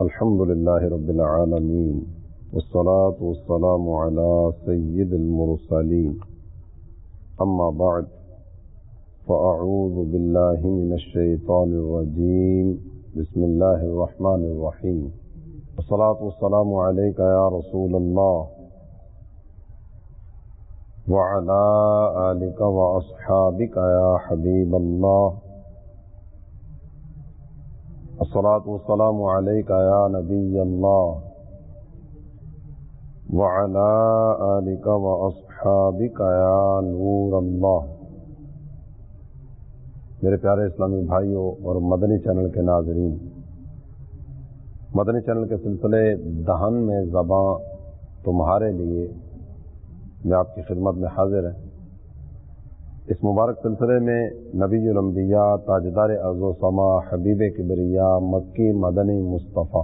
الحمد لله رب العالمين والصلاة والسلام على سيد المرسلين أما بعد فأعوذ بالله من الشيطان الرجيم بسم الله الرحمن الرحيم والصلاة والسلام عليك يا رسول الله وعلى آلك وأصحابك يا حبيب الله الصلاة والسلام عليك يا نبي الله وعلى آلك وأصحابك يا نور الله. میرے پیارے اسلامی بھائیوں اور مدنی چینل کے ناظرین، مدنی چینل کے سلسلے دہن میں زباں تمہارے لیے میں آپ کی خدمت میں حاضر ہیں اس مبارک سلسلے میں نبی الانبیاء، تاجدار ارض و سما، حبیب کبریا، مکی مدنی مصطفیٰ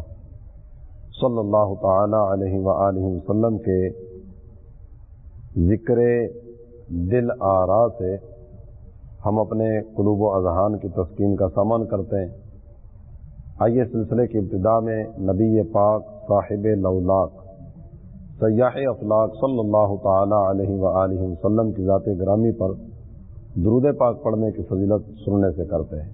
صلی اللہ تعالی علیہ و وسلم کے ذکر دل آرا سے ہم اپنے قلوب و اذہان کی تسکین کا سامان کرتے ہیں۔ آئیے سلسلے کی ابتدا میں نبی پاک صاحب لولاک سیاح افلاق صلی اللہ تعالی علیہ و وسلم کی ذات گرامی پر درود پاک پڑھنے کی فضیلت سننے سے کرتے ہیں۔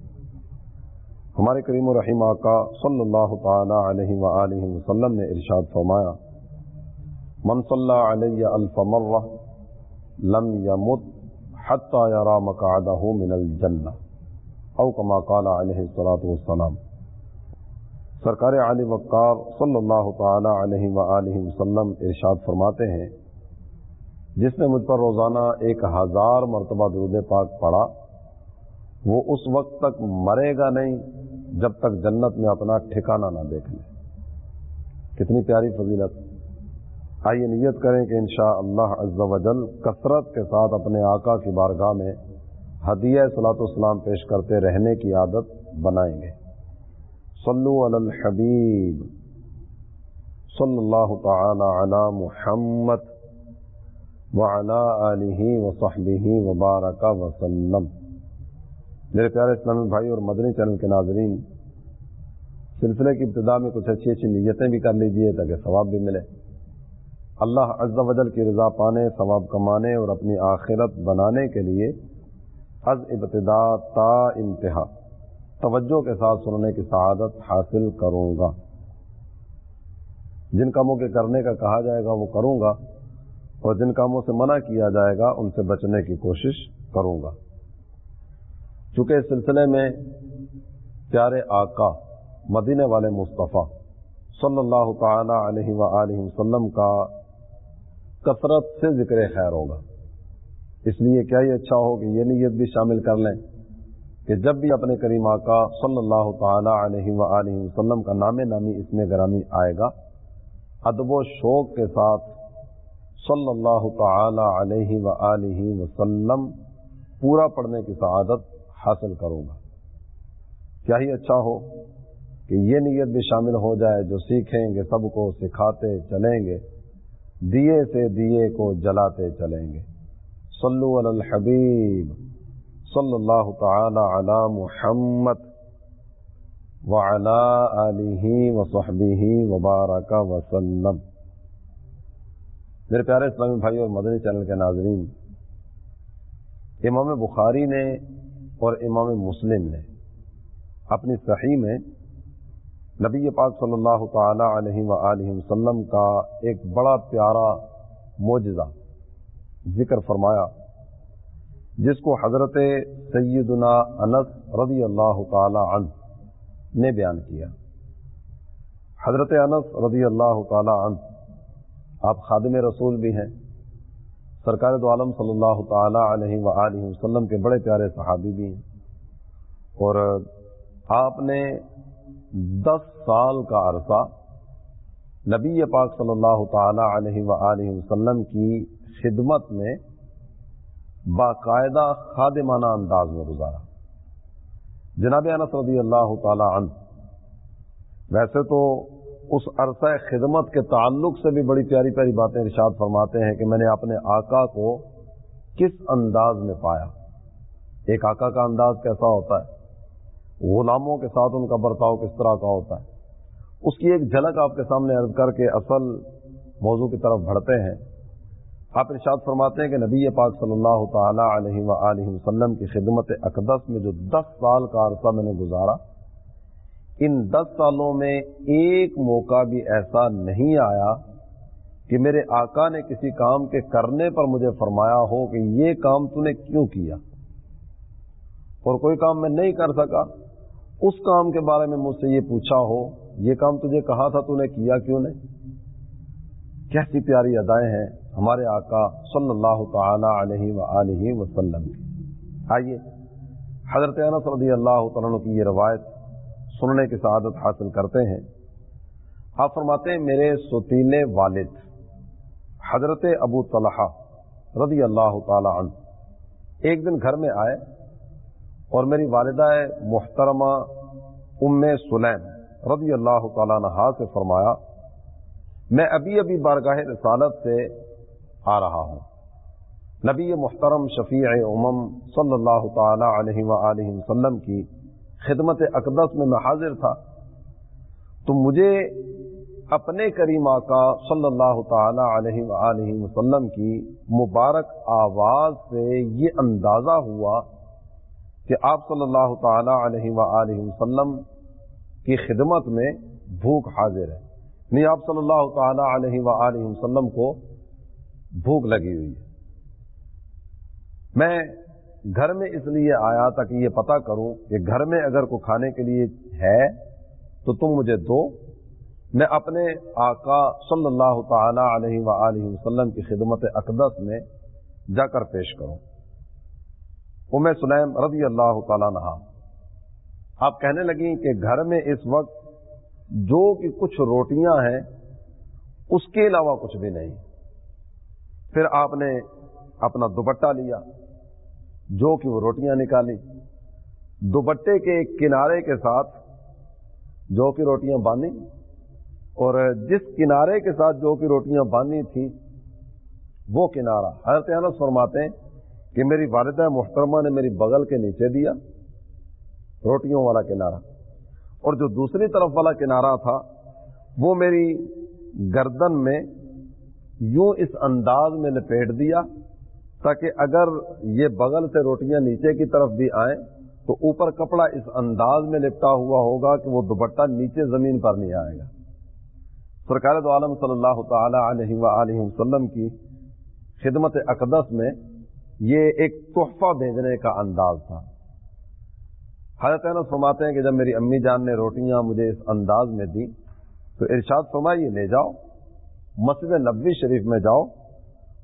ہمارے کریم و رحیم آقا صلی اللہ تعالی علیہ وآلہ وسلم نے ارشاد فرمایا، من صلی علیہ الف مرہ لم یمت حتی یرا مقعدہ من الجنہ او کما قال علیہ الصلاة والسلام۔ سرکار علی وقار صلی اللہ تعالی علیہ وآلہ وسلم ارشاد فرماتے ہیں جس نے مجھ پر روزانہ ایک ہزار مرتبہ درود پاک پڑھا، وہ اس وقت تک مرے گا نہیں جب تک جنت میں اپنا ٹھکانہ نہ دیکھ لے۔ کتنی پیاری فضیلت۔ آئیے نیت کریں کہ انشاء اللہ عز و جل کثرت کے ساتھ اپنے آقا کی بارگاہ میں ہدیہ صلاۃ السلام پیش کرتے رہنے کی عادت بنائیں گے۔ صلو علی الحبیب۔ صلی اللہ تعالی علی محمد۔ وعلى آله وصحبه وبارك وسلم۔ میرے پیارے اسلامی بھائی اور مدنی چینل کے ناظرین، سلسلے کی ابتدا میں کچھ اچھی اچھی نیتیں بھی کر لیجیے تاکہ ثواب بھی ملے۔ اللہ عز و جل کی رضا پانے، ثواب کمانے اور اپنی آخرت بنانے کے لیے از ابتدا تا انتہا، توجہ کے ساتھ سننے کی سعادت حاصل کروں گا۔ جن کاموں کے کرنے کا کہا جائے گا وہ کروں گا۔ اور جن کاموں سے منع کیا جائے گا، ان سے بچنے کی کوشش کروں گا۔ چونکہ اس سلسلے میں پیارے آقا، مدینے والے مصطفیٰ صلی اللہ تعالی علیہ و وسلم کا کثرت سے ذکر خیر ہوگا۔ اس لیے کیا ہی اچھا ہو کہ یہ نیت بھی شامل کر لیں کہ جب بھی اپنے کریم آقا صلی اللہ تعالی علیہ و وسلم کا نام نامی اس میں گرامی آئے گا، ادب و شوق کے ساتھ صلی اللہ تعالی علیہ و وسلم پورا پڑھنے کی سعادت حاصل کروں گا۔ کیا ہی اچھا ہو کہ یہ نیت بھی شامل ہو جائے، جو سیکھیں گے، سب کو سکھاتے چلیں گے، دیے سے دیے کو جلاتے چلیں گے۔ صلو علی الحبیب صلی اللہ تعالی علی محمد وعلی آلہ وصحبہ وبارک وسلم میرے پیارے اسلامی بھائی اور مدنی چینل کے ناظرین، امام بخاری نے اور امام مسلم نے اپنی صحیح میں نبی پاک صلی اللہ تعالی علیہ و وسلم کا ایک بڑا پیارا معجزہ ذکر فرمایا، جس کو حضرت سیدنا انس رضی اللہ تعالی عنہ نے بیان کیا۔ حضرت انس رضی اللہ تعالی عنہ آپ خادم رسول بھی ہیں۔ سرکار دو عالم صلی اللہ تعالی علیہ و وسلم کے بڑے پیارے صحابی بھی ہیں۔ اور آپ نے دس سال کا عرصہ نبی پاک صلی اللہ تعالی علیہ و وسلم کی خدمت میں باقاعدہ خادمانہ انداز میں گزارا۔ جناب انس رضی اللہ تعالی عنہ، ویسے تو اس عرصہ خدمت کے تعلق سے بھی بڑی پیاری پیاری باتیں ارشاد فرماتے ہیں کہ میں نے اپنے آقا کو کس انداز میں پایا؟ ایک آقا کا انداز کیسا ہوتا ہے؟ غلاموں کے ساتھ ان کا برتاؤ کس طرح کا ہوتا ہے؟ اس کی ایک جھلک آپ کے سامنے عرض کر کے اصل موضوع کی طرف بڑھتے ہیں۔ آپ ارشاد فرماتے ہیں کہ نبی پاک صلی اللہ تعالی علیہ و وسلم کی خدمت اقدس میں جو دس سال کا عرصہ میں نے گزارا ان دس سالوں میں ایک موقع بھی ایسا نہیں آیا کہ میرے آقا نے کسی کام کے کرنے پر مجھے فرمایا ہو کہ یہ کام تو نے کیوں کیا؟ اور کوئی کام میں نہیں کر سکا۔ اس کام کے بارے میں مجھ سے یہ پوچھا ہو، یہ کام تجھے کہا تھا تو نے کیا کیوں نہیں کیسی پیاری ادائیں ہیں ہمارے آقا صلی اللہ تعالی علیہ وآلہ وسلم کی آئیے، حضرت انس رضی اللہ تعالیٰ کی یہ روایت سننے کی سعادت حاصل کرتے ہیں۔ آپ فرماتے ہیں، میرے ستیلے والد حضرت ابو طلحہ رضی اللہ تعالی عنہ ایک دن گھر میں آئے اور میری والدہ محترمہ ام سلیم رضی اللہ تعالیٰ نہا سے فرمایا، میں ابھی ابھی بارگاہ رسالت سے آ رہا ہوں۔ نبی محترم شفیع امم صلی اللہ تعالی علیہ وآلہ وسلم کی خدمت اقدس میں میں حاضر تھا، تو مجھے اپنے کریم آقا صلی اللہ تعالی علیہ وآلہ وسلم کی مبارک آواز سے یہ اندازہ ہوا کہ آپ صلی اللہ تعالی علیہ وآلہ وسلم کی خدمت میں بھوک حاضر ہے۔ نہیں آپ صلی اللہ تعالی علیہ وآلہ وسلم کو بھوک لگی ہوئی ہے۔ میں گھر میں اس لیے آیا تاکہ یہ پتا کروں کہ گھر میں اگر کوئی کھانے کے لیے ہے تو تم مجھے دو۔ میں اپنے آقا صلی اللہ تعالی علیہ وآلہ وسلم کی خدمت اقدس میں جا کر پیش کروں۔ ام سلیم رضی اللہ تعالیٰ نہا آپ کہنے لگیں کہ گھر میں اس وقت جو کہ کچھ روٹیاں ہیں، اس کے علاوہ کچھ بھی نہیں۔ پھر آپ نے اپنا دوپٹہ لیا۔ جو کہ وہ روٹیاں نکالی۔ دوپٹے کے کنارے کے ساتھ جو کہ روٹیاں باندھی۔ اور جس کنارے کے ساتھ جو کہ روٹیاں باندھی تھی وہ کنارہ۔ حضرت انس فرماتے ہیں کہ میری والدہ محترمہ نے میری بغل کے نیچے دیا، روٹیوں والا کنارہ۔ اور جو دوسری طرف والا کنارہ تھا، وہ میری گردن میں یوں اس انداز میں لپیٹ دیا تاکہ اگر یہ بغل سے روٹیاں نیچے کی طرف بھی آئیں، تو اوپر کپڑا اس انداز میں لپٹا ہوا ہوگا کہ وہ دوپٹہ نیچے زمین پر نہیں آئے گا۔ سرکار دو عالم صلی اللہ تعالی علیہ وآلہ وسلم کی خدمت اقدس میں یہ ایک تحفہ بھیجنے کا انداز تھا۔ حضرت انس فرماتے ہیں کہ جب میری امی جان نے روٹیاں مجھے اس انداز میں دی تو ارشاد فرمائیے لے جاؤ، مسجد نبوی شریف میں جاؤ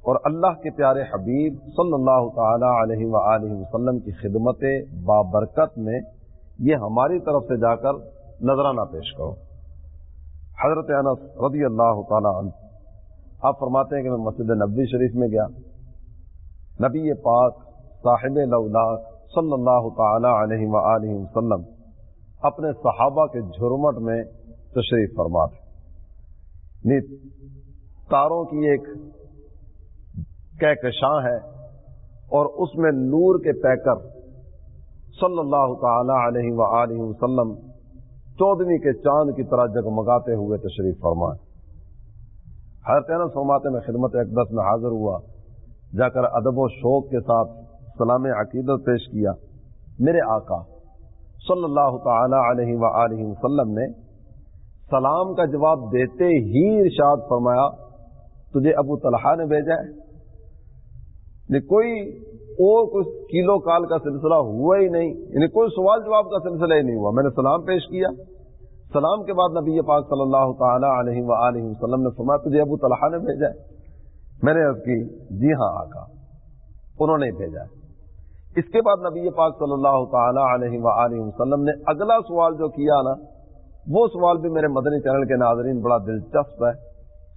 اور اللہ کے پیارے حبیب صلی اللہ تعالی علیہ وآلہ وسلم کی خدمت بابرکت میں یہ ہماری طرف سے جا کر نذرانہ پیش کرو۔ حضرت انس رضی اللہ تعالی عنہ، آپ فرماتے ہیں کہ میں مسجد نبوی شریف میں گیا۔ نبی پاک صاحب لولاک صلی اللہ تعالی علیہ وآلہ وسلم اپنے صحابہ کے جھرمٹ میں تشریف فرما تھے تاروں کی ایک کہکشاں ہے اور اس میں نور کے پیکر صلی اللہ تعالی علیہ وآلہ وسلم چودنی کے چاند کی طرح جگمگاتے ہوئے تشریف فرمائے۔ ہر تین فرماتے میں خدمت اقدس میں حاضر ہوا، جا کر ادب و شوق کے ساتھ سلام عقیدت پیش کیا۔ میرے آقا، صلی اللہ تعالی علیہ وآلہ وسلم نے سلام کا جواب دیتے ہی ارشاد فرمایا، تجھے ابو طلحہ نے بھیجا ہے؟ یعنی کوئی اور کوئی کیلو کال کا سلسلہ ہوا ہی نہیں یعنی کوئی سوال جواب کا سلسلہ ہی نہیں ہوا۔ میں نے سلام پیش کیا۔ سلام کے بعد نبی پاک صلی اللہ تعالی علیہ وآلہ وسلم نے فرمایا، تجھے ابو طلحہ نے بھیجا ہے۔ میں نے عرض کی جی ہاں آقا، انہوں نے بھیجا ہے۔ اس کے بعد نبی پاک صلی اللہ تعالی علیہ وآلہ وسلم نے اگلا سوال جو کیا نا، وہ سوال بھی میرے مدنی چینل کے ناظرین بڑا دلچسپ ہے۔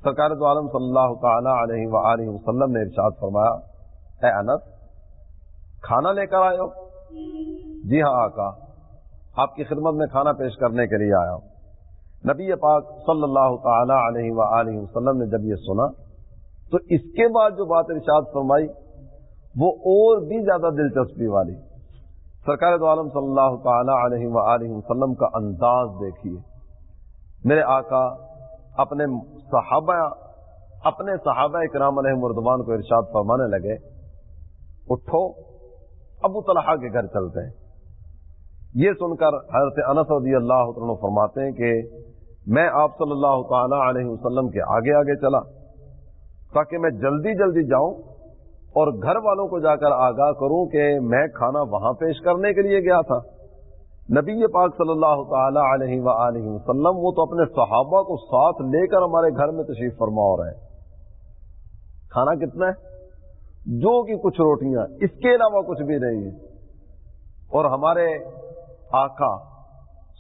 سرکار تو عالم صلی اللہ تعالی علیہ وآلہ وسلم نے ارشاد فرمایا اے انس، کھانا لے کر آئے ہو؟ جی ہاں آقا، آپ کی خدمت میں کھانا پیش کرنے کے لیے آیا ہوں۔ نبی پاک صلی اللہ تعالی علیہ وآلہ وسلم نے جب یہ سنا، تو اس کے بعد جو بات ارشاد فرمائی، وہ اور بھی زیادہ دلچسپی والی۔ سرکار دو عالم صلی اللہ تعالی علیہ وآلہ وسلم کا انداز دیکھیے۔ میرے آقا، اپنے صحابہ اپنے صحابہ کرام علیہ مردوان کو ارشاد فرمانے لگے اٹھو، ابو طلحہ کے گھر چلتے ہیں۔ یہ سن کر حضرت انس رضی اللہ عنہ فرماتے ہیں کہ میں آپ صلی اللہ تعالی علیہ وسلم کے آگے آگے چلا، تاکہ میں جلدی جلدی جاؤں اور گھر والوں کو جا کر آگاہ کروں کہ میں کھانا وہاں پیش کرنے کے لیے گیا تھا۔ نبی پاک صلی اللہ تعالی علیہ وآلہ وسلم وہ تو اپنے صحابہ کو ساتھ لے کر ہمارے گھر میں تشریف فرما رہے ہیں۔ کھانا کتنا ہے؟ جو کہ کچھ روٹیاں، اس کے علاوہ کچھ بھی نہیں ہے اور ہمارے آقا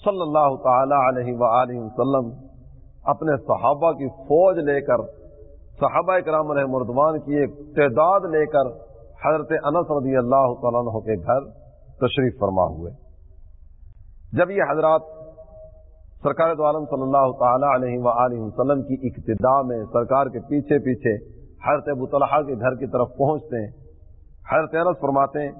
صلی اللہ تعالی علیہ وآلہ وسلم اپنے صحابہ کی فوج لے کر، صحابہ کرام علیہ مردوان کی ایک تعداد لے کر حضرت انس رضی اللہ تعالیٰ عنہ کے گھر تشریف فرما ہوئے۔ جب یہ حضرات سرکار دو عالم صلی اللہ تعالی علیہ وآلہ وسلم کی اقتدا میں، سرکار کے پیچھے پیچھے حضرت ابو طلحہ کے گھر کی طرف پہنچتے ہیں۔ حضرت انس فرماتے ہیں،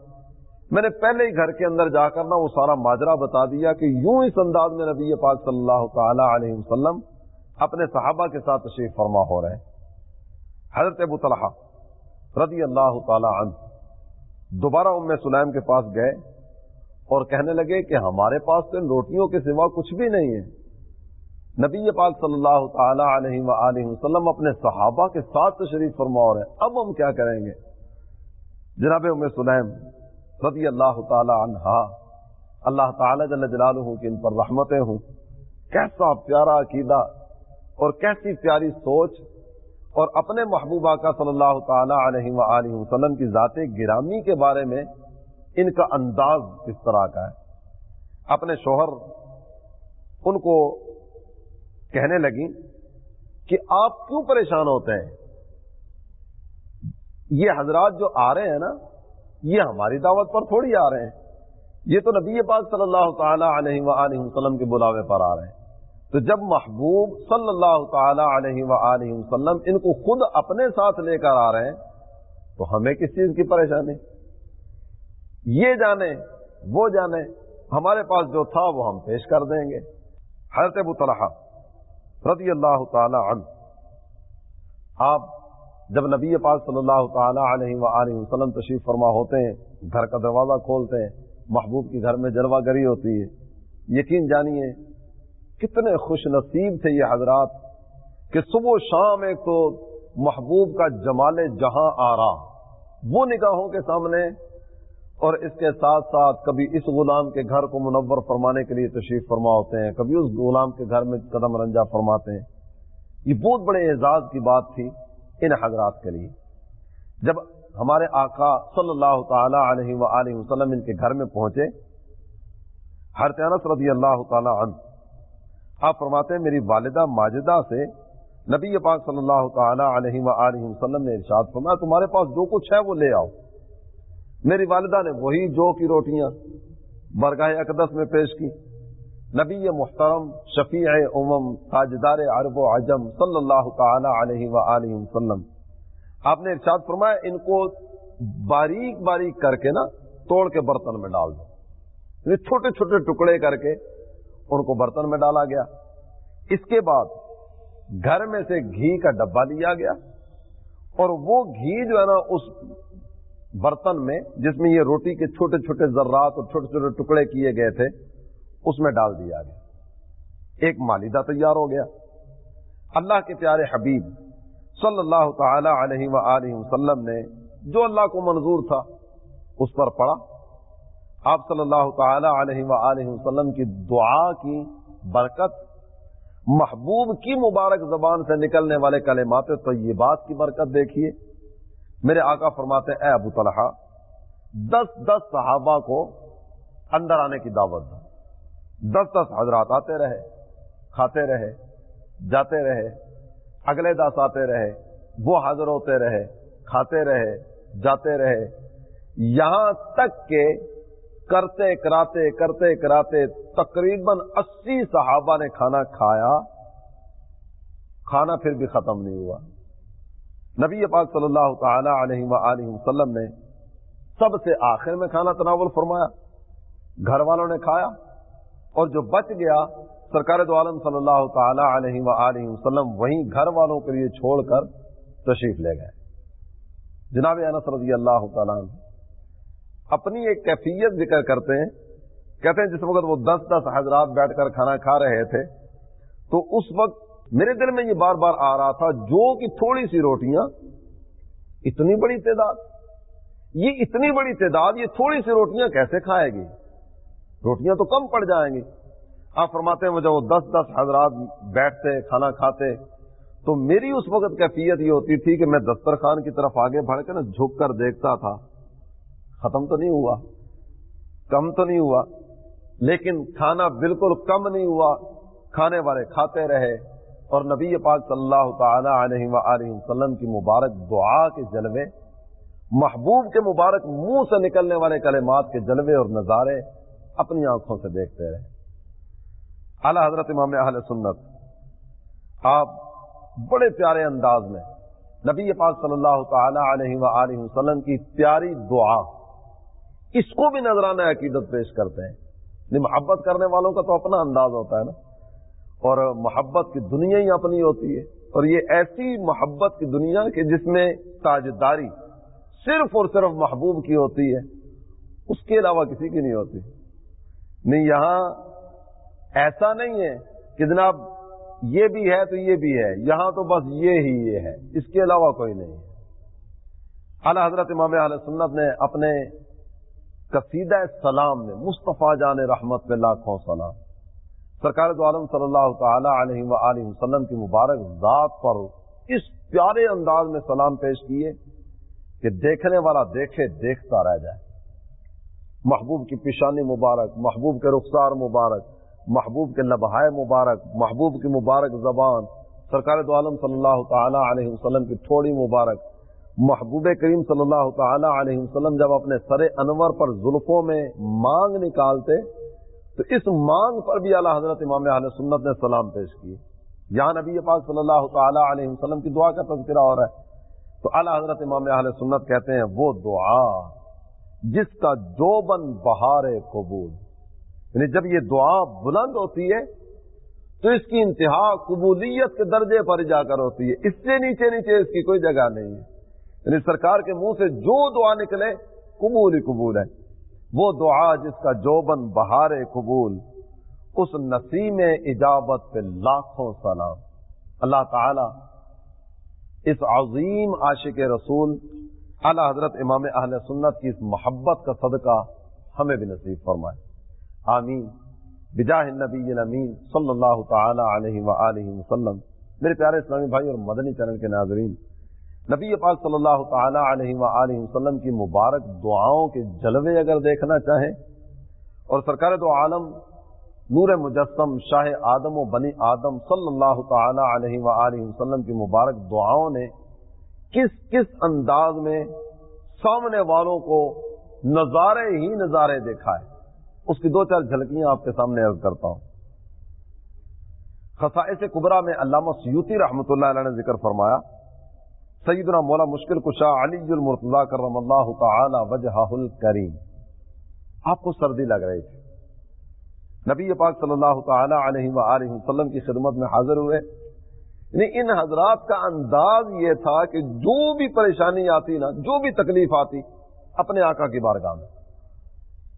میں نے پہلے ہی گھر کے اندر جا کر نا وہ سارا ماجرا بتا دیا کہ یوں اس انداز میں نبی پاک صلی اللہ تعالی علیہ وسلم اپنے صحابہ کے ساتھ تشریف فرما ہو رہے ہیں۔ حضرت ابو طلحہ رضی اللہ تعالی عنہ دوبارہ ام سلیم کے پاس گئے اور کہنے لگے کہ ہمارے پاس تو روٹیوں کے سوا کچھ بھی نہیں ہے۔ نبی پاک صلی اللہ تعالی علیہ وآلہ وسلم اپنے صحابہ کے ساتھ تشریف فرما رہے ہیں اب ہم کیا کریں گے؟ جناب ام سلیم رضی اللہ تعالی عنہا، اللہ تعالی جل جلالہ کی ان پر رحمتیں ہوں۔ کیسا پیارا عقیدہ اور کیسی پیاری سوچ اور اپنے محبوبہ کا صلی اللہ تعالی علیہ وآلہ وسلم کی ذات گرامی کے بارے میں ان کا انداز اس طرح کا ہے؟ اپنے شوہر، ان کو کہنے لگی کہ آپ کیوں پریشان ہوتے ہیں؟ یہ حضرات جو آ رہے ہیں نا، یہ ہماری دعوت پر تھوڑی آ رہے ہیں۔ یہ تو نبی پاک صلی اللہ تعالی علیہ وآلہ وسلم کے بلاوے پر آ رہے ہیں۔ تو جب محبوب صلی اللہ تعالی علیہ وآلہ وسلم ان کو خود اپنے ساتھ لے کر آ رہے ہیں، تو ہمیں کس چیز کی پریشانی؟ یہ جانے، وہ جانے، ہمارے پاس جو تھا وہ ہم پیش کر دیں گے۔ حضرت ابو طلحہ رضی اللہ تعالی عنہ۔ آپ جب نبی پاک صلی اللہ تعالی علیہ وآلہ وسلم تشریف فرما ہوتے ہیں، گھر کا دروازہ کھولتے ہیں، محبوب کی گھر میں جلوہ گری ہوتی ہے۔ یقین جانیے، کتنے خوش نصیب تھے یہ حضرات کہ صبح و شام ایک تو محبوب کا جمال جہاں آ رہا وہ نگاہوں کے سامنے اور اس کے ساتھ ساتھ کبھی اس غلام کے گھر کو منور فرمانے کے لیے تشریف فرما ہوتے ہیں، کبھی اس غلام کے گھر میں قدم رنجا فرماتے ہیں۔ یہ بہت بڑے اعزاز کی بات تھی ان حضرات کے لیے۔ جب ہمارے آقا صلی اللہ تعالی علیہ وآلہ وسلم ان کے گھر میں پہنچے ہر تینس رضی اللہ تعالی عنہ، آپ فرماتے ہیں، میری والدہ ماجدہ سے نبی پاک صلی اللہ تعالی علیہ وآلہ وسلم نے ارشاد فرمایا، تمہارے پاس جو کچھ ہے وہ لے آؤ۔ میری والدہ نے وہی جو کی روٹیاں برگاہ اقدس میں پیش کی۔ نبی محترم، شفیع امم، تاجدار عرب و عجم صلی اللہ تعالی علیہ وآلہ وسلم۔ آپ نے ارشاد فرمایا، ان کو باریک باریک کر کے نا توڑ کے برتن میں ڈال دو۔ یعنی چھوٹے چھوٹے ٹکڑے کر کے ان کو برتن میں ڈالا گیا۔ اس کے بعد گھر میں سے گھی کا ڈبا لیا گیا اور وہ گھی جو ہے نا، اس برتن میں، جس میں یہ روٹی کے چھوٹے چھوٹے ذرات اور چھوٹے چھوٹے ٹکڑے کیے گئے تھے، اس میں ڈال دیا گیا۔ ایک مالیدہ تیار ہو گیا۔ اللہ کے پیارے حبیب صلی اللہ تعالی علیہ وآلہ وسلم نے جو اللہ کو منظور تھا، اس پر پڑا آپ صلی اللہ تعالی علیہ وآلہ وسلم کی دعا کی برکت، محبوب کی مبارک زبان سے نکلنے والے کلمات طیبات کی برکت دیکھیے۔ میرے آقا فرماتے اے ابو طلحہ، دس دس صحابہ کو اندر آنے کی دعوت دو۔ دس دس حضرات آتے رہے، کھاتے رہے، جاتے رہے، اگلے دس آتے رہے، وہ حاضر ہوتے رہے، کھاتے رہے، جاتے رہے۔ یہاں تک کہ کرتے کراتے کرتے کراتے تقریباً اسی صحابہ نے کھانا کھایا، کھانا پھر بھی ختم نہیں ہوا۔ نبی پاک صلی اللہ تعالی علیہ وآلہ وسلم نے سب سے آخر میں کھانا تناول فرمایا، گھر والوں نے کھایا اور جو بچ گیا، سرکار دو عالم صلی اللہ تعالی علیہ وآلہ وسلم وہیں گھر والوں کے لیے چھوڑ کر تشریف لے گئے۔ جناب انس رضی اللہ تعالیٰ اپنی ایک کیفیت ذکر کرتے ہیں۔ کہتے ہیں جس وقت وہ دس دس حضرات بیٹھ کر کھانا کھا رہے تھے، تو اس وقت میرے دل میں یہ بار بار آ رہا تھا، جو کہ تھوڑی سی روٹیاں، اتنی بڑی تعداد۔ یہ اتنی بڑی تعداد، یہ تھوڑی سی روٹیاں کیسے کھائے گی؟ روٹیاں تو کم پڑ جائیں گی۔ آپ فرماتے ہیں جب وہ دس دس حضرات بیٹھتے، کھانا کھاتے، تو میری اس وقت کیفیت یہ ہوتی تھی کہ میں دسترخوان کی طرف آگے بڑھ کے نا جھک کر دیکھتا تھا۔ ختم تو نہیں ہوا، کم تو نہیں ہوا، لیکن کھانا بالکل کم نہیں ہوا۔ کھانے والے کھاتے رہے۔ اور نبی پاک صلی اللہ تعالی علیہ وآلہ وسلم کی مبارک دعا کے جلوے، محبوب کے مبارک منہ سے نکلنے والے کلمات کے جلوے اور نظارے اپنی آنکھوں سے دیکھتے رہے۔ اعلی حضرت امام اہل سنت، آپ بڑے پیارے انداز میں نبی پاک صلی اللہ تعالی علیہ وآلہ وسلم کی پیاری دعا، اس کو بھی نظرانہ عقیدت پیش کرتے ہیں۔ محبت کرنے والوں کا تو اپنا انداز ہوتا ہے نا۔ اور محبت کی دنیا ہی اپنی ہوتی ہے اور یہ ایسی محبت کی دنیا کہ جس میں تاجداری صرف اور صرف محبوب کی ہوتی ہے، اس کے علاوہ کسی کی نہیں ہوتی۔ نہیں، یہاں ایسا نہیں ہے کہ جناب یہ بھی ہے تو یہ بھی ہے، یہاں تو بس یہ ہی یہ ہے، اس کے علاوہ کوئی نہیں ہے۔ اعلی حضرت امام علیہ سنت نے اپنے قصیدہ سلام میں، مصطفیٰ جان رحمت پہ لاکھوں سلام سرکار دو عالم صلی اللہ تعالی علیہ وآلہ وسلم کی مبارک ذات پر اس پیارے انداز میں سلام پیش کیے کہ دیکھنے والا دیکھے دیکھتا رہ جائے۔ محبوب کی پیشانی مبارک، محبوب کے رخسار مبارک، محبوب کے لبہائے مبارک، محبوب کی مبارک زبان، سرکار دو عالم صلی اللہ تعالی علیہ وسلم کی تھوڑی مبارک۔ محبوب کریم صلی اللہ تعالی علیہ وسلم جب اپنے سر انور پر زلفوں میں مانگ نکالتے تو اس مانگ پر بھی اعلیٰ حضرت امام علیہ سنت نے سلام پیش کیے یہاں نبی پاک صلی اللہ تعالی علیہ وسلم کی دعا کا تذکرہ ہو رہا ہے۔ تو اعلیٰ حضرت امام علیہ سنت کہتے ہیں، وہ دعا جس کا جو بن بہار قبول۔ یعنی جب یہ دعا بلند ہوتی ہے، تو اس کی انتہا قبولیت کے درجے پر جا کر ہوتی ہے۔ اس سے نیچے نیچے اس کی کوئی جگہ نہیں۔ ہے یعنی سرکار کے منہ سے جو دعا نکلے، قبول ہی قبول ہے۔ وہ دعا جس کا جوبن بہار قبول، اس نسیم اجابت پہ لاکھوں سلام۔ اللہ تعالی اس عظیم عاشق رسول، اعلی حضرت امام اہل سنت کی اس محبت کا صدقہ ہمیں بھی نصیب فرمائے۔ آمین۔ بجاہ النبی امین صلی اللہ تعالی علیہ وآلہ وسلم۔ میرے پیارے اسلامی بھائی اور مدنی چینل کے ناظرین نبی پاک صلی اللہ تعالی علیہ وآلہ وسلم کی مبارک دعاؤں کے جلوے اگر دیکھنا چاہیں اور سرکار دو عالم نور مجسم شاہ آدم و بنی آدم صلی اللہ تعالی علیہ وآلہ وسلم کی مبارک دعاؤں نے کس کس انداز میں سامنے والوں کو نظارے ہی نظارے دیکھا ہے اس کی دو چار جھلکیاں آپ کے سامنے عرض کرتا ہوں۔ خصائص کبرا میں علامہ سیوتی رحمۃ اللہ علیہ نے ذکر فرمایا سیدنا مولا مشکل کشا علی المرتضی کرم اللہ تعالی وجہ الکریم۔ آپ کو سردی لگ رہی تھی۔ نبی پاک صلی اللہ تعالی علیہ وآلہ وسلم کی خدمت میں حاضر ہوئے۔ یعنی ان حضرات کا انداز یہ تھا کہ جو بھی پریشانی آتی نا، جو بھی تکلیف آتی، اپنے آقا کی بارگاہ میں۔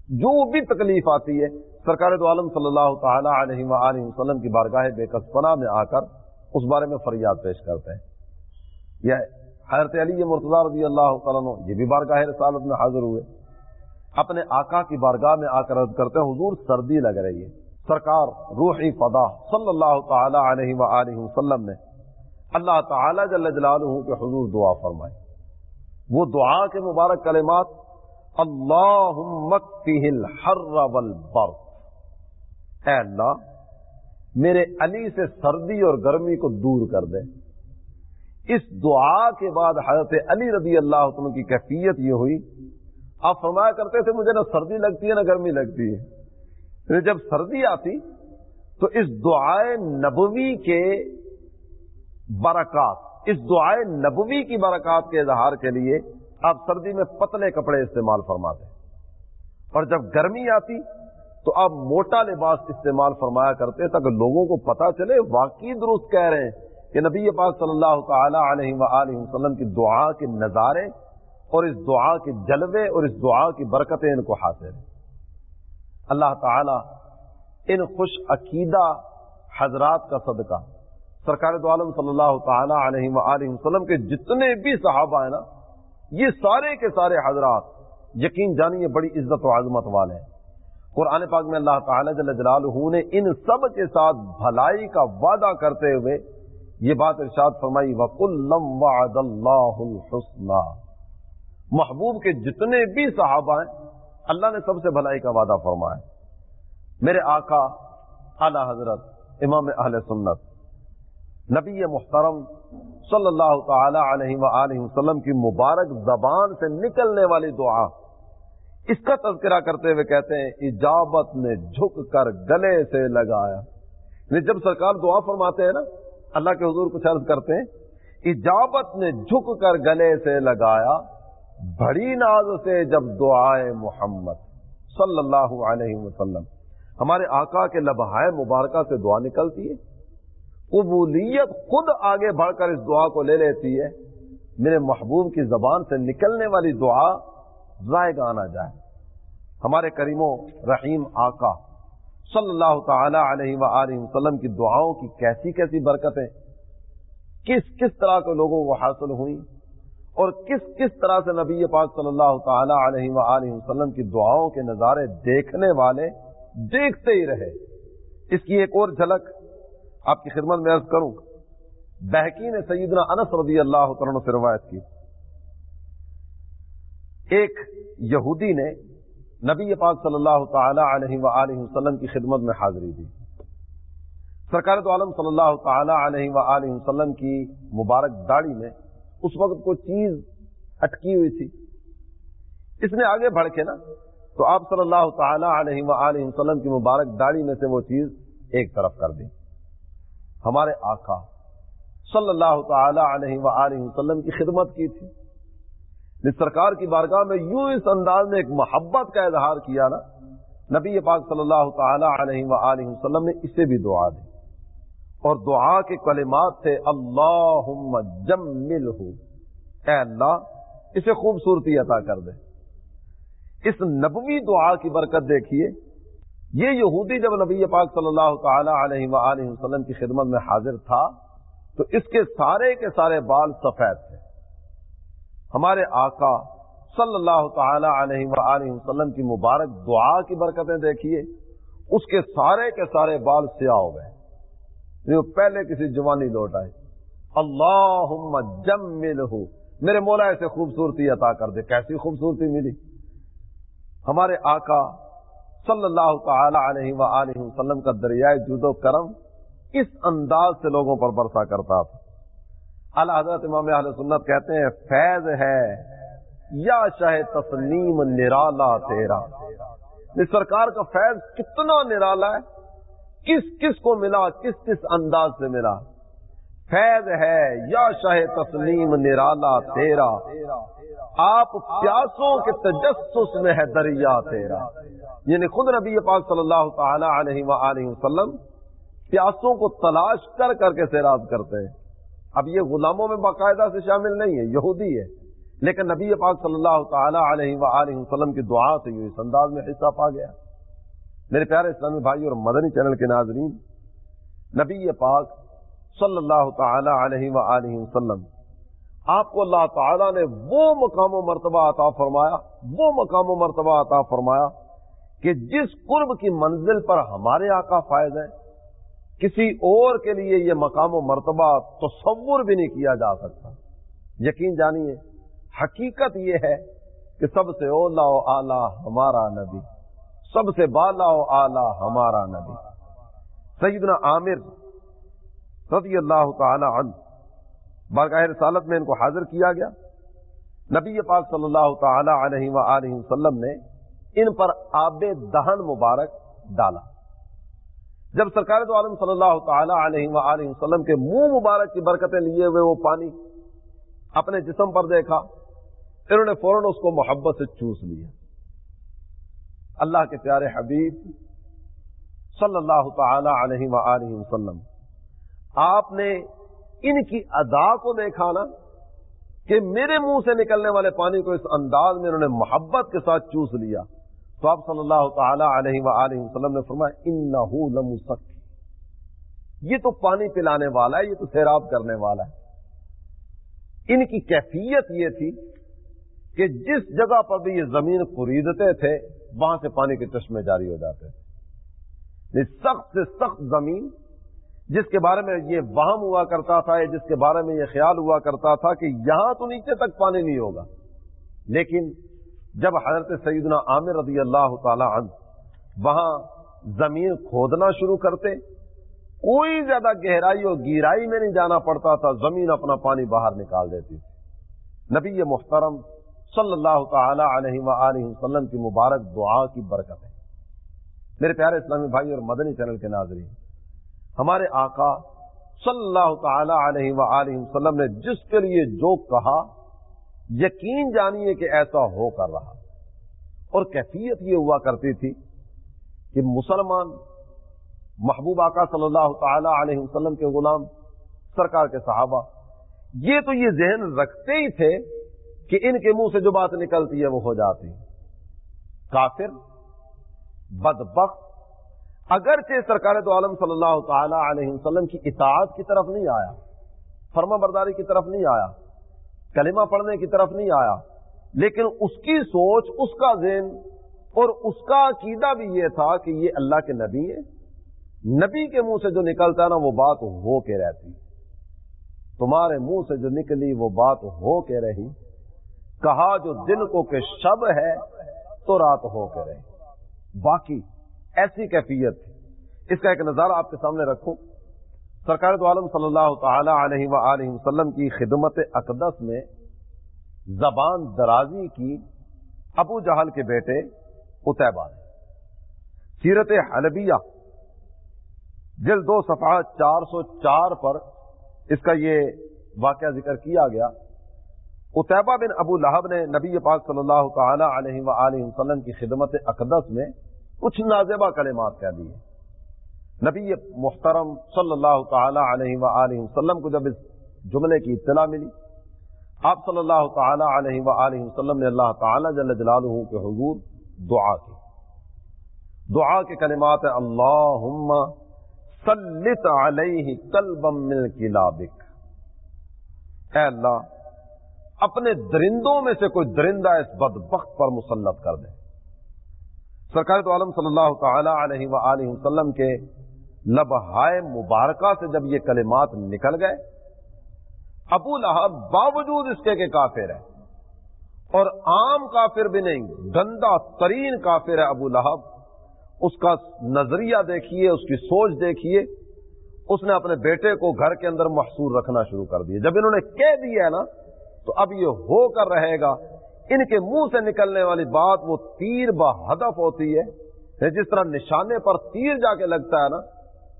جو بھی تکلیف آتی ہے، سرکار دو عالم صلی اللہ تعالی علیہ وآلہ وسلم کی بارگاہ بے کسپنا میں آ کر اس بارے میں فریاد پیش کرتے ہیں۔ یہ حضرت علی مرتضی رضی اللہ تعالیٰ یہ بھی بارگاہ رسالت میں حاضر ہوئے۔ اپنے آقا کی بارگاہ میں آ کر عرض کرتے ہیں، حضور سردی لگ رہی ہے۔ سرکار روحی فدا صلی اللہ تعالی علیہ وآلہ وسلم نے اللہ تعالی جل جلالہ کے حضور دعا فرمائی۔ وہ دعا کے مبارک کلمات اللہ الحر والبرد اے اللہ، میرے علی سے سردی اور گرمی کو دور کر دے۔ اس دعا کے بعد حضرت علی رضی اللہ عنہ کی کیفیت یہ ہوئی۔ آپ فرمایا کرتے تھے، مجھے نہ سردی لگتی ہے، نہ گرمی لگتی ہے۔ جب سردی آتی، تو اس دعائے نبوی کے برکات، اس دعائے نبوی کی برکات کے اظہار کے لیے آپ سردی میں پتلے کپڑے استعمال فرماتے اور جب گرمی آتی، تو آپ موٹا لباس استعمال فرمایا کرتے تاکہ لوگوں کو پتا چلے، واقعی درست کہہ رہے ہیں۔ کہ نبی پاک صلی اللہ تعالی علیہ وآلہ وسلم کی دعا کے نظارے اور اس دعا کے جلوے اور اس دعا کی برکتیں ان کو حاصل ہیں۔ اللہ تعالی ان خوش عقیدہ حضرات کا صدقہ سرکار دو عالم صلی اللہ تعالی علیہ وآلہ وسلم کے جتنے بھی صحابہ ہیں نا، یہ سارے کے سارے حضرات یقین جانیے بڑی عزت و عظمت والے ہیں۔ قرآن پاک میں اللہ تعالی جل جلالہ نے ان سب کے ساتھ بھلائی کا وعدہ کرتے ہوئے یہ بات ارشاد فرمائی، وَقُلَّمْ وَعَدَ اللَّهُ محبوب کے جتنے بھی صحابہ ہیں، اللہ نے سب سے بھلائی کا وعدہ فرمایا۔ میرے آقا، اعلی حضرت، امام اہل سنت، نبی محترم صلی اللہ تعالی علیہ وآلہ وسلم کی مبارک زبان سے نکلنے والی دعا۔ اس کا تذکرہ کرتے ہوئے کہتے ہیں، اجابت نے جھک کر گلے سے لگایا۔ یعنی جب سرکار دعا فرماتے ہیں نا اللہ کے حضور کچھ عرض کرتے ہیں، اجابت نے جھک کر گلے سے لگایا، بڑی ناز سے جب دعائے محمد صلی اللہ علیہ وسلم۔ ہمارے آقا کے لبہائے مبارکہ سے دعا نکلتی ہے۔ قبولیت خود آگے بڑھ کر اس دعا کو لے لیتی ہے۔ میرے محبوب کی زبان سے نکلنے والی دعا ضائع گانا جائے۔ ہمارے کریموں رحیم آقا صلی اللہ تعالی علیہ وآلہ وسلم کی دعاؤں کی کیسی کیسی برکتیں؟ کس کس طرح کے لوگوں کو حاصل ہوئی اور کس کس طرح سے نبی پاک صلی اللہ تعالی علیہ وآلہ وسلم کی دعاؤں کے نظارے دیکھنے والے دیکھتے ہی رہے؟ اس کی ایک اور جھلک آپ کی خدمت میں عرض کروں بحقین سیدنا انس رضی اللہ عنہ سے روایت کی۔ ایک یہودی نے نبی پاک صلی اللہ تعالی علیہ وآلہ وسلم کی خدمت میں حاضری دی۔ سرکار تو عالم صلی اللہ تعالی علیہ وآلہ وسلم کی مبارک داڑھی میں اس وقت کوئی چیز اٹکی ہوئی تھی۔ اس نے آگے بڑھ کے نا، تو آپ صلی اللہ تعالی علیہ وآلہ وسلم کی مبارک داڑھی میں سے وہ چیز ایک طرف کر دی ہمارے آقا صلی اللہ تعالی علیہ وآلہ وسلم کی خدمت کی تھی۔ جس سرکار کی بارگاہ میں یوں اس انداز میں ایک محبت کا اظہار کیا نا، نبی پاک صلی اللہ تعالی علیہ وآلہ وسلم نے اسے بھی دعا دی۔ اور دعا کے کلمات تھے اللہ جمل اے اللہ، اسے خوبصورتی عطا کر دے۔ اس نبوی دعا کی برکت دیکھیے، یہ یہودی جب نبی پاک صلی اللہ تعالی علیہ وآلہ وسلم کی خدمت میں حاضر تھا، تو اس کے سارے کے سارے بال سفید۔ تھے ہمارے آقا صلی اللہ تعالی علیہ وآلہ وسلم کی مبارک دعا کی برکتیں دیکھیے، اس کے سارے کے سارے بال سیاہ ہو گئے۔ جو پہلے کسی جوانی لوٹ آئے۔ اللہ جم میرے مولا ایسے خوبصورتی عطا کر دے، کیسی خوبصورتی ملی۔ ہمارے آقا صلی اللہ تعالی علیہ وآلہ وسلم کا دریائے جود و کرم اس انداز سے لوگوں پر برسا کرتا تھا۔ حضرت امام اہل سنت کہتے ہیں، فیض ہے، یا شاہ تسلیم نرالا تیرا۔ اس سرکار کا فیض کتنا نرالا ہے؟ کس کس کو ملا، کس کس انداز سے ملا؟ فیض ہے، یا شاہ تسلیم نرالا تیرا۔ آپ پیاسوں کے تجسس میں ہے دریا تیرا۔ یعنی خود نبی پاک صلی اللہ تعالی علیہ وآلہ وسلم پیاسوں کو تلاش کر کر کے سیراب کرتے ہیں۔ اب یہ غلاموں میں باقاعدہ سے شامل نہیں ہے، یہودی ہے۔ لیکن نبی پاک صلی اللہ تعالی علیہ وآلہ وسلم کی دعا سے یہ اس انداز میں حصہ پا گیا۔ میرے پیارے اسلامی بھائی اور مدنی چینل کے ناظرین، نبی پاک صلی اللہ تعالی علیہ وآلہ وسلم، آپ کو اللہ تعالیٰ نے وہ مقام و مرتبہ عطا فرمایا، وہ مقام و مرتبہ عطا فرمایا کہ جس قرب کی منزل پر ہمارے آقا فائز ہیں۔ کسی اور کے لیے یہ مقام و مرتبہ تصور بھی نہیں کیا جا سکتا۔ یقین جانیے، حقیقت یہ ہے کہ سب سے اولا و اعلی ہمارا نبی، سب سے بالا و اعلی ہمارا نبی۔ سیدنا عامر رضی اللہ تعالی عنہ، بارگاہ رسالت میں ان کو حاضر کیا گیا۔ نبی پاک صلی اللہ تعالی علیہ وآلہ وسلم نے ان پر آب دہن مبارک ڈالا۔ جب سرکار تو عالم صلی اللہ تعالی علیہ وآلہ وسلم کے منہ مبارک کی برکتیں لیے ہوئے وہ پانی اپنے جسم پر دیکھا، انہوں نے فوراً اس کو محبت سے چوس لیا۔ اللہ کے پیارے حبیب صلی اللہ تعالی علیہ وآلہ وسلم، آپ نے ان کی ادا کو دیکھا نا کہ میرے منہ سے نکلنے والے پانی کو اس انداز میں انہوں نے محبت کے ساتھ چوس لیا۔ تو آپ صلی اللہ تعالی علیہ وآلہ وسلم نے فرمایا، انہو لمسک یہ تو پانی پلانے والا ہے، یہ تو سیراب کرنے والا ہے۔ ان کی کیفیت یہ تھی کہ جس جگہ پر بھی یہ زمین خریدتے تھے، وہاں سے پانی کے چشمے جاری ہو جاتے تھے۔ سخت سے سخت زمین، جس کے بارے میں یہ وہم ہوا کرتا تھا، یا جس کے بارے میں یہ خیال ہوا کرتا تھا کہ یہاں تو نیچے تک پانی نہیں ہوگا، لیکن جب حضرت سیدنا عامر رضی اللہ تعالی عنہ وہاں زمین کھودنا شروع کرتے، کوئی زیادہ گہرائی اور گیرائی میں نہیں جانا پڑتا تھا، زمین اپنا پانی باہر نکال دیتی تھی۔ نبی محترم صلی اللہ تعالی علیہ وآلہ وسلم کی مبارک دعا کی برکت ہے۔ میرے پیارے اسلامی بھائی اور مدنی چینل کے ناظرین، ہمارے آقا صلی اللہ تعالی علیہ وآلہ وسلم نے جس کے لیے جو کہا یقین جانیے کہ ایسا ہو کر رہا۔ اور کیفیت یہ ہوا کرتی تھی کہ مسلمان محبوب آقا صلی اللہ تعالی علیہ وسلم کے غلام، سرکار کے صحابہ، یہ تو یہ ذہن رکھتے ہی تھے کہ ان کے منہ سے جو بات نکلتی ہے وہ ہو جاتی۔ کافر، بدبخت، اگرچہ سرکار تو عالم صلی اللہ تعالی علیہ وسلم کی اطاعت کی طرف نہیں آیا فرما برداری کی طرف نہیں آیا کلمہ پڑھنے کی طرف نہیں آیا۔ لیکن اس کی سوچ، اس کا ذہن اور اس کا عقیدہ بھی یہ تھا کہ یہ اللہ کے نبی ہے نبی کے منہ سے جو نکلتا ہے نا، وہ بات ہو کے رہتی۔ تمہارے منہ سے جو نکلی، وہ بات ہو کے رہی۔ کہا جو دن کو کہ شب ہے، تو رات ہو کے رہی۔ باقی ایسی کیفیت۔ اس کا ایک نظارہ آپ کے سامنے رکھوں۔ سرکار تو عالم صلی اللہ تعالی علیہ وآلہ وسلم کی خدمت اقدس میں زبان درازی کی ابو جہل کے بیٹے اتبا نے سیرت حلبیہ جل دو صفحہ چار سو چار پر اس کا یہ واقعہ ذکر کیا گیا۔ اتبا بن ابو لہب نے نبی پاک صلی اللہ تعالی علیہ وآلہ وسلم کی خدمت اقدس میں کچھ نازیبہ کلمات کہہ دیے۔ نبی محترم صلی اللہ تعالی علیہ وآلہ وسلم کو جب اس جملے کی اطلاع ملی، آپ صلی اللہ تعالی علیہ وآلہ وسلم نے اللہ تعالی جل جلالہ کے حضور دعا کی۔ دعا کے کلمات اللہم سلط علیہ قلبا من کلابک۔ اے اللہ، اپنے درندوں میں سے کوئی درندہ اس بدبخت پر مسلط کر دے۔ سرکار تو عالم صلی اللہ تعالی علیہ وآلہ وسلم کے لبہائے مبارکہ سے جب یہ کلمات نکل گئے، ابو لہب باوجود اس کے کہ کافر ہے، اور عام کافر بھی نہیں، گندا ترین کافر ہے ابو لہب۔ اس کا نظریہ دیکھیے، اس کی سوچ دیکھیے۔ اس نے اپنے بیٹے کو گھر کے اندر محصور رکھنا شروع کر دیا۔ جب انہوں نے کہہ دیا ہے نا، تو اب یہ ہو کر رہے گا۔ ان کے منہ سے نکلنے والی بات وہ تیر با ہدف ہوتی ہے، جس طرح نشانے پر تیر جا کے لگتا ہے نا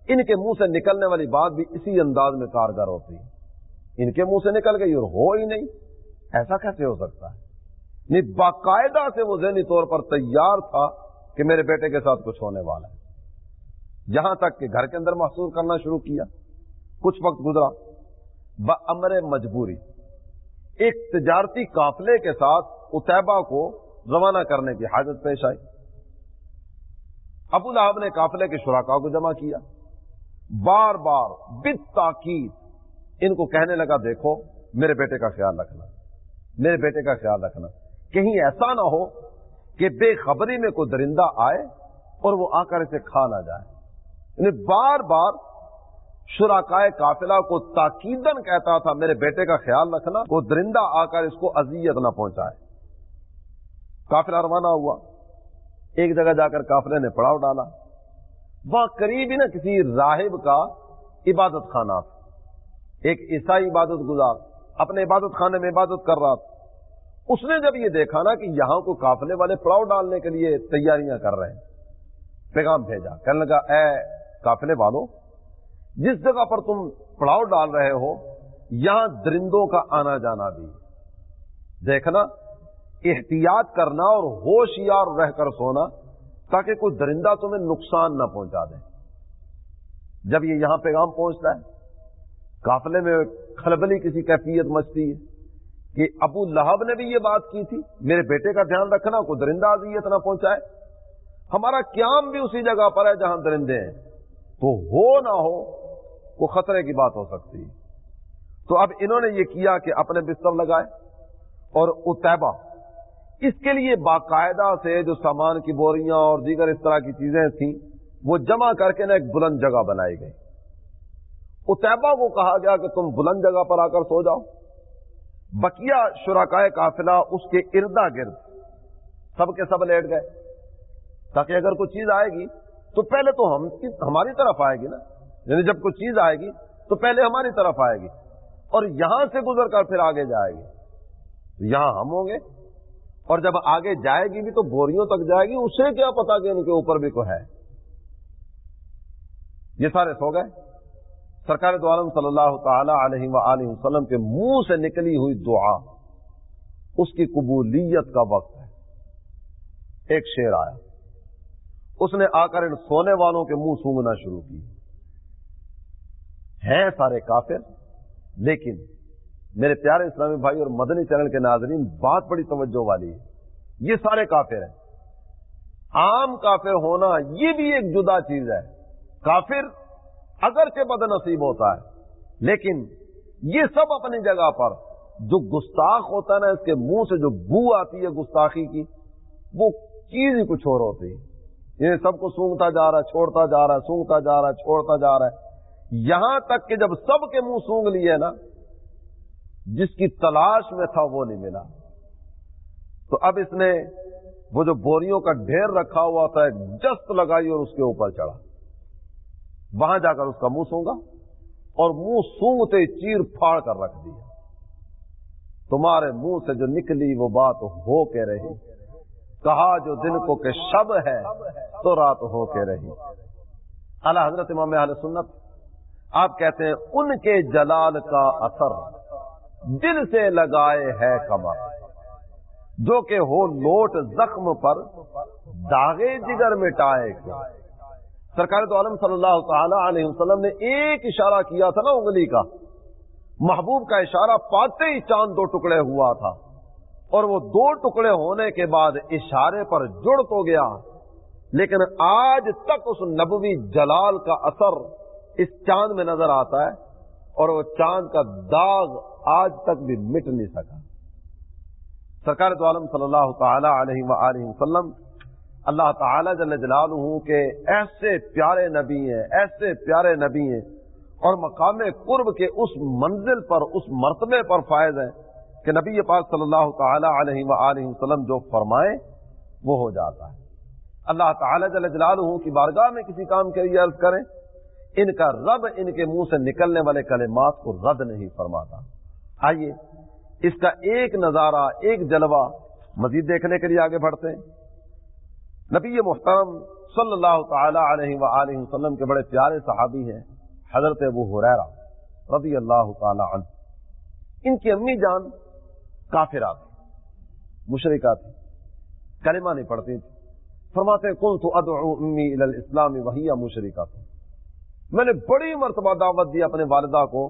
ان کے منہ سے نکلنے والی بات بھی اسی انداز میں کارگر ہوتی ہے۔ ان کے منہ سے نکل گئی اور ہو ہی نہیں۔ ایسا کیسے ہو سکتا ہے؟ نہیں، باقاعدہ سے وہ ذہنی طور پر تیار تھا کہ میرے بیٹے کے ساتھ کچھ ہونے والا ہے۔ جہاں تک کہ گھر کے اندر محسوس کرنا شروع کیا، کچھ وقت گزرا۔ بمر مجبوری، ایک تجارتی قافلے کے ساتھ اتبا کو روانہ کرنے کی حاجت پیش آئی۔ ابو لہب نے قافلے کے شراکا کو جمع کیا۔ بار بار بت تاکید ان کو کہنے لگا، دیکھو، میرے بیٹے کا خیال رکھنا، میرے بیٹے کا خیال رکھنا۔ کہیں ایسا نہ ہو کہ بے خبری میں کوئی درندہ آئے اور وہ آ کر اسے کھا نہ جائے۔ یعنی بار بار شراکائے قافلہ کو تاکیدن کہتا تھا، میرے بیٹے کا خیال رکھنا، وہ درندہ آ کر اس کو اذیت نہ پہنچائے۔ قافلہ روانہ ہوا۔ ایک جگہ جا کر قافلے نے پڑاؤ ڈالا۔ وہاں قریب ہی نا کسی راہب کا عبادت خانہ۔ تھا ایک عیسائی عبادت گزار، اپنے عبادت خانے میں عبادت کر رہا تھا۔ اس نے جب یہ دیکھا نا کہ یہاں کو قافلے والے پڑاؤ ڈالنے کے لیے تیاریاں کر رہے ہیں، پیغام بھیجا، کہنے لگا، اے قافلے والوں جس جگہ پر تم پڑاؤ ڈال رہے ہو، یہاں درندوں کا آنا جانا بھی۔ دیکھنا، احتیاط کرنا اور ہوشیار رہ کر سونا تاکہ کوئی درندہ تمہیں نقصان نہ پہنچا دے۔ جب یہ یہاں پیغام پہنچتا ہے، قافلے میں کھلبلی کسی کیفیت مچتی ہے کہ ابو لہب نے بھی یہ بات کی تھی، میرے بیٹے کا دھیان رکھنا، کوئی درندہ اذیت نہ پہنچائے۔ ہمارا قیام بھی اسی جگہ پر ہے جہاں درندے ہیں۔ تو ہو نہ ہو، وہ خطرے کی بات ہو سکتی۔ تو اب انہوں نے یہ کیا کہ اپنے بستر لگائے اور اتبا اس کے لیے باقاعدہ سے جو سامان کی بوریاں اور دیگر اس طرح کی چیزیں تھیں، وہ جمع کر کے نا ایک بلند جگہ بنائی گئی۔ اتبا کو کہا گیا کہ تم بلند جگہ پر آ کر سو جاؤ۔ بکیا شراکائے قافلہ اس کے اردا گرد۔ سب کے سب لیٹ گئے۔ تاکہ اگر کوئی چیز آئے گی، تو پہلے تو ہم ہماری طرف آئے گی نا۔ یعنی جب کوئی چیز آئے گی، تو پہلے ہماری طرف آئے گی۔ اور یہاں سے گزر کر پھر آگے جائے گی۔ یہاں ہم ہوں گے۔ اور جب آگے جائے گی بھی تو بوریوں تک جائے گی، اسے کیا پتا کہ ان کے اوپر بھی کوئی ہے؟ یہ سارے سو گئے۔ سرکار دو عالم صلی اللہ تعالی علیہ وآلہ وسلم کے منہ سے نکلی ہوئی دعا، اس کی قبولیت کا وقت ہے۔ ایک شیر آیا۔ اس نے آ کر ان سونے والوں کے منہ سونگنا شروع کی۔ ہیں سارے کافر، لیکن میرے پیارے اسلامی بھائی اور مدنی چینل کے ناظرین، بات بڑی توجہ والی ہے۔ یہ سارے کافر ہیں۔ عام کافر ہونا یہ بھی ایک جدا چیز ہے۔ کافر اگرچہ بد نصیب ہوتا ہے، لیکن یہ سب اپنی جگہ پر جو گستاخ ہوتا ہے نا، اس کے منہ سے جو بو آتی ہے گستاخی کی، وہ چیز ہی کچھ اور ہوتی ہے۔ یہ سب کو سونگتا جا رہا ہے، چھوڑتا جا رہا ہے، سونگتا جا رہا ہے، چھوڑتا جا رہا ہے۔ یہاں تک کہ جب سب کے منہ سونگ لیے نا جس کی تلاش میں تھا وہ نہیں ملا۔ تو اب اس نے وہ جو بوریوں کا ڈھیر رکھا ہوا تھا جست لگائی اور اس کے اوپر چڑھا۔ وہاں جا کر اس کا منہ سونگا اور منہ سونگتے چیر پھاڑ کر رکھ دیا۔ تمہارے منہ سے جو نکلی وہ بات ہو کے رہی۔ کہا، جو دن کو کہ شب ہے، تو رات ہو کے رہی۔ اللہ حضرت امام علیہ سنت، آپ کہتے ہیں، ان کے جلال کا اثر۔ دل سے لگائے ہے کمر جو کہ ہو لوٹ زخم پر داغے جگر مٹائے گا۔ سرکار تو عالم صلی اللہ تعالی علیہ وسلم نے ایک اشارہ کیا تھا نا انگلی کا۔ محبوب کا اشارہ پاتے ہی چاند دو ٹکڑے ہوا تھا۔ اور وہ دو ٹکڑے ہونے کے بعد اشارے پر جڑ تو گیا۔ لیکن آج تک اس نبوی جلال کا اثر اس چاند میں نظر آتا ہے اور وہ چاند کا داغ آج تک بھی مٹ نہیں سکا۔ سرکار تو عالم صلی اللہ تعالی علیہ وآلہ وسلم اللہ تعالی جل جلالہ کے ایسے پیارے نبی ہیں، ایسے پیارے نبی ہیں اور مقام قرب کے اس منزل پر، اس مرتبے پر فائز ہیں کہ نبی پاک صلی اللہ تعالی علیہ وآلہ وسلم جو فرمائے وہ ہو جاتا ہے۔ اللہ تعالی جل جلالہ کی بارگاہ میں کسی کام کے لیے عرض کریں، ان کا رب ان کے منہ سے نکلنے والے کلمات کو رد نہیں فرماتا۔ آئیے، اس کا ایک نظارہ، ایک جلوہ مزید دیکھنے کے لیے آگے بڑھتے ہیں۔ نبی محترم صلی اللہ تعالی علیہ وآلہ وسلم کے بڑے پیارے صحابی ہیں، حضرت ابو حریرہ رضی اللہ تعالی عنہ۔ ان کی امی جان کافرہ تھی مشرکہ تھی کلمہ نہیں پڑھتی تھی۔ فرماتے کون تو ادعو امی الاسلام وہی مشرکہ تھی میں نے بڑی مرتبہ دعوت دی اپنے والدہ کو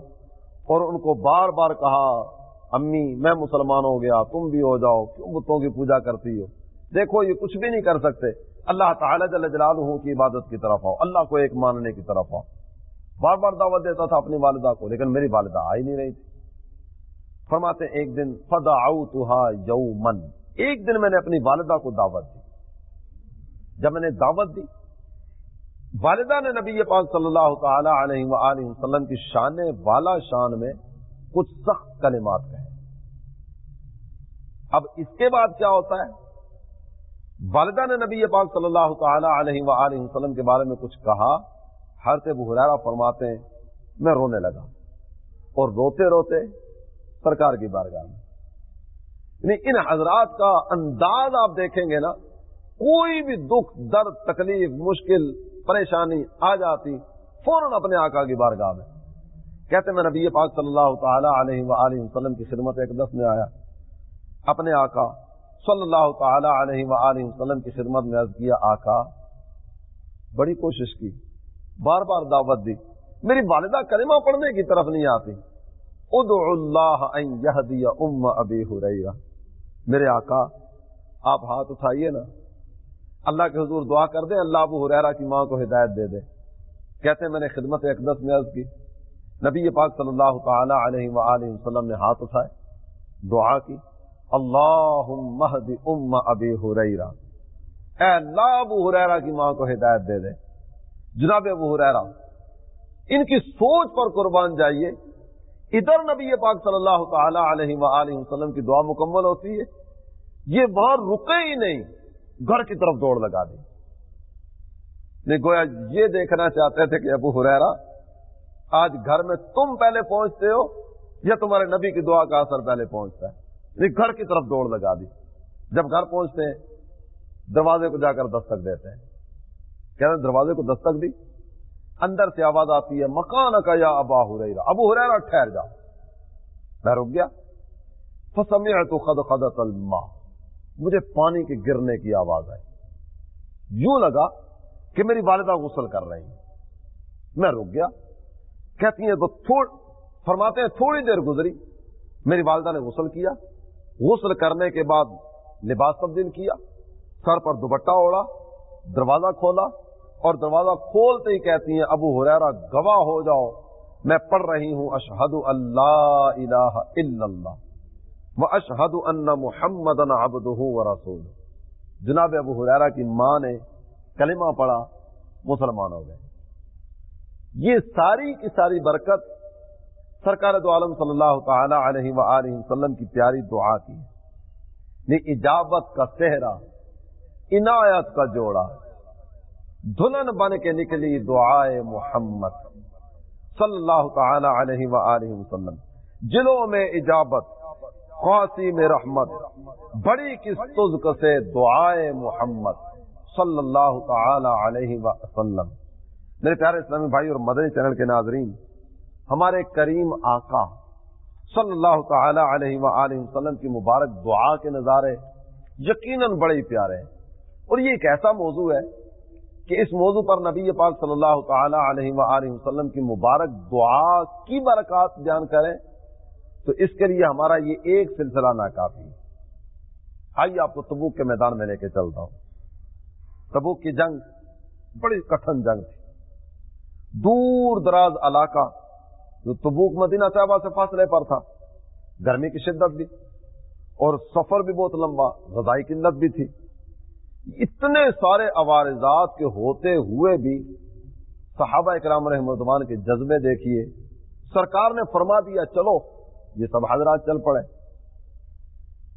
اور ان کو بار بار کہا، امی، میں مسلمان ہو گیا، تم بھی ہو جاؤ، کیوں بتوں کی پوجا کرتی ہو؟ دیکھو، یہ کچھ بھی نہیں کر سکتے۔ اللہ تعالیٰ جل جلالہ کی عبادت کی طرف آؤ، اللہ کو ایک ماننے کی طرف آؤ۔ بار بار دعوت دیتا تھا اپنی والدہ کو، لیکن میری والدہ آئی نہیں رہی تھی۔ فرماتے ایک دن فدا یو من ایک دن میں نے اپنی والدہ کو دعوت دی۔ جب میں نے دعوت دی والدہ نے نبی پاک صلی اللہ تعالی علیہ وآلہ وسلم کی شان والا شان میں کچھ سخت کلمات کہیں اب اس کے بعد کیا ہوتا ہے؟ والدہ نے نبی پاک صلی اللہ تعالی علیہ وآلہ وسلم کے بارے میں کچھ کہا۔ ہر سے بحرارہ فرماتے ہیں، میں رونے لگا اور روتے روتے سرکار کی بارگاہ میں۔ یعنی ان حضرات کا انداز آپ دیکھیں گے نا، کوئی بھی دکھ، درد، تکلیف، مشکل پریشانی آ جاتی، فوراً اپنے آقا کی بارگاہ میں۔ کہتے میں نبی پاک صلی اللہ تعالی علیہ وآلہ وسلم کی خدمت ایک دس میں آیا۔ اپنے آقا صلی اللہ تعالی علیہ وآلہ وسلم کی خدمت میں عرض کیا، آقا، بڑی کوشش کی، بار بار دعوت دی۔ میری والدہ کلمہ پڑھنے کی طرف نہیں آتی۔ ادعو اللہ ان یہدی ام ابی حریرہ میرے آقا، آپ ہاتھ اٹھائیے نا۔ اللہ کے حضور دعا کر دیں اللہ ابو حریرہ کی ماں کو ہدایت دے دے۔ کہتے ہیں، میں نے خدمت اقدس میں عرض کی۔ نبی پاک صلی اللہ تعالی علیہ وآلہ وسلم نے ہاتھ اٹھائے، دعا کی۔ اللہ مہد ام ابی حریرہ اے اللہ ابو حریرہ کی ماں کو ہدایت دے دے۔ جناب ابو حریرہ ان کی سوچ پر قربان جائیے۔ ادھر نبی پاک صلی اللہ تعالی علیہ وآلہ وسلم کی دعا مکمل ہوتی ہے۔ یہ وہاں رکے ہی نہیں۔ گھر کی طرف دوڑ لگا دی۔ نہیں گویا یہ دیکھنا چاہتے تھے کہ ابو حریرہ آج گھر میں تم پہلے پہنچتے ہو یا تمہارے نبی کی دعا کا اثر پہلے پہنچتا ہے؟ نہیں گھر کی طرف دوڑ لگا دی۔ جب گھر پہنچتے ہیں، دروازے کو جا کر دستک دیتے ہیں۔ کہتے ہیں، دروازے کو دستک دی۔ اندر سے آواز آتی ہے مکان کا یا ابا ہریرا ابو ہریرا ٹھہر جا میں رک گیا۔ فسمع تو خد خد الماء۔ مجھے پانی کے گرنے کی آواز آئی۔ یوں لگا کہ میری والدہ غسل کر رہی ہیں۔ میں رک گیا۔ کہتی ہیں تو تھوڑ، فرماتے ہیں تھوڑی دیر گزری۔ میری والدہ نے غسل کیا۔ غسل کرنے کے بعد لباس تبدیل کیا۔ سر پر دوپٹہ اوڑا دروازہ کھولا اور دروازہ کھولتے ہی کہتی ہیں، ابو حریرا گواہ ہو جاؤ۔ میں پڑھ رہی ہوں اشہد اللہ الہ الا اللہ۔ و اشہد ان محمد ابد و رسول جناب ابو حریرا کی ماں نے کلمہ پڑھا، مسلمان ہو گئے۔ یہ ساری کی ساری برکت سرکار دو عالم صلی اللہ تعالی علیہ وآلہ وسلم کی پیاری دعا کی۔ یہ اجابت کا صحرا، عنایت کا جوڑا دلہن بن کے نکلی دعائے محمد صلی اللہ تعالی علیہ وآلہ وسلم۔ جلوں میں اجابت خاصی میں رحمت، بڑی کس سے دعائے محمد صلی اللہ تعالی علیہ وسلم۔ میرے پیارے اسلامی بھائی اور مدنی چینل کے ناظرین، ہمارے کریم آقا صلی اللہ تعالی علیہ وآلہ وسلم کی مبارک دعا کے نظارے یقیناً بڑے ہی پیارے ہیں۔ اور یہ ایک ایسا موضوع ہے کہ اس موضوع پر نبی پاک صلی اللہ تعالی علیہ وآلہ وسلم کی مبارک دعا کی برکات بیان کریں۔ تو اس کے لیے ہمارا یہ ایک سلسلہ ناکافی آئیے آپ کو تبوک کے میدان میں لے کے چلتا ہوں۔ تبوک کی جنگ بڑی کٹن جنگ تھی۔ دور دراز علاقہ جو تبوک مدینہ صاحبہ سے فاصلے پر تھا۔ گرمی کی شدت بھی اور سفر بھی بہت لمبا، غذائی قلت بھی تھی۔ اتنے سارے عوارضات کے ہوتے ہوئے بھی صحابہ اکرام رحمدمان کے جذبے دیکھیے، سرکار نے فرما دیا، چلو یہ سب حضرات چل پڑے۔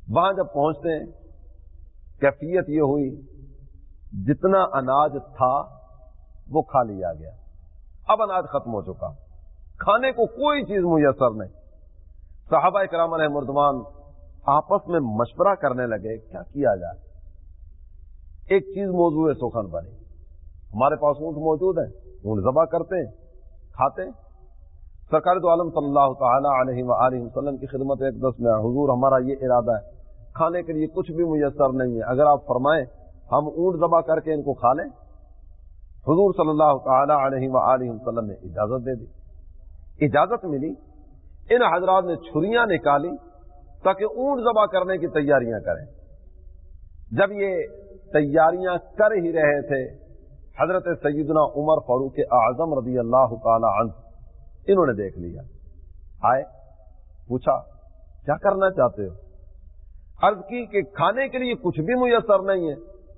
وہاں جب پہنچتے ہیں، کیفیت یہ ہوئی، جتنا اناج تھا، وہ کھا لیا گیا۔ اب اناج ختم ہو چکا۔ کھانے کو کوئی چیز میسر نہیں۔ صحابہ اکرام مردمان آپس میں مشورہ کرنے لگے، کیا کیا جائے؟ ایک چیز موضوع ہے سوکھن بنی۔ ہمارے پاس اونٹ موجود ہیں، اونٹ ذبح کرتے ہیں، کھاتے ہیں۔ سرکار تو عالم صلی اللہ تعالی علیہ وآلہ وسلم کی خدمت ایک دس میں حضور، ہمارا یہ ارادہ ہے۔ کھانے کے لیے کچھ بھی میسر نہیں ہے۔ اگر آپ فرمائیں ہم اونٹ ذبح کر کے ان کو کھا لیں۔ حضور صلی اللہ تعالی علیہ وآلہ وسلم نے اجازت دے دی۔ اجازت ملی۔ ان حضرات نے چھریاں نکالی تاکہ اونٹ ذبح کرنے کی تیاریاں کریں۔ جب یہ تیاریاں کر ہی رہے تھے، حضرت سیدنا عمر فاروق اعظم رضی اللہ تعالی عنہ انہوں نے دیکھ لیا۔ آئے، پوچھا، کیا کرنا چاہتے ہو؟ عرض کی کہ کھانے کے لیے کچھ بھی میسر نہیں ہے۔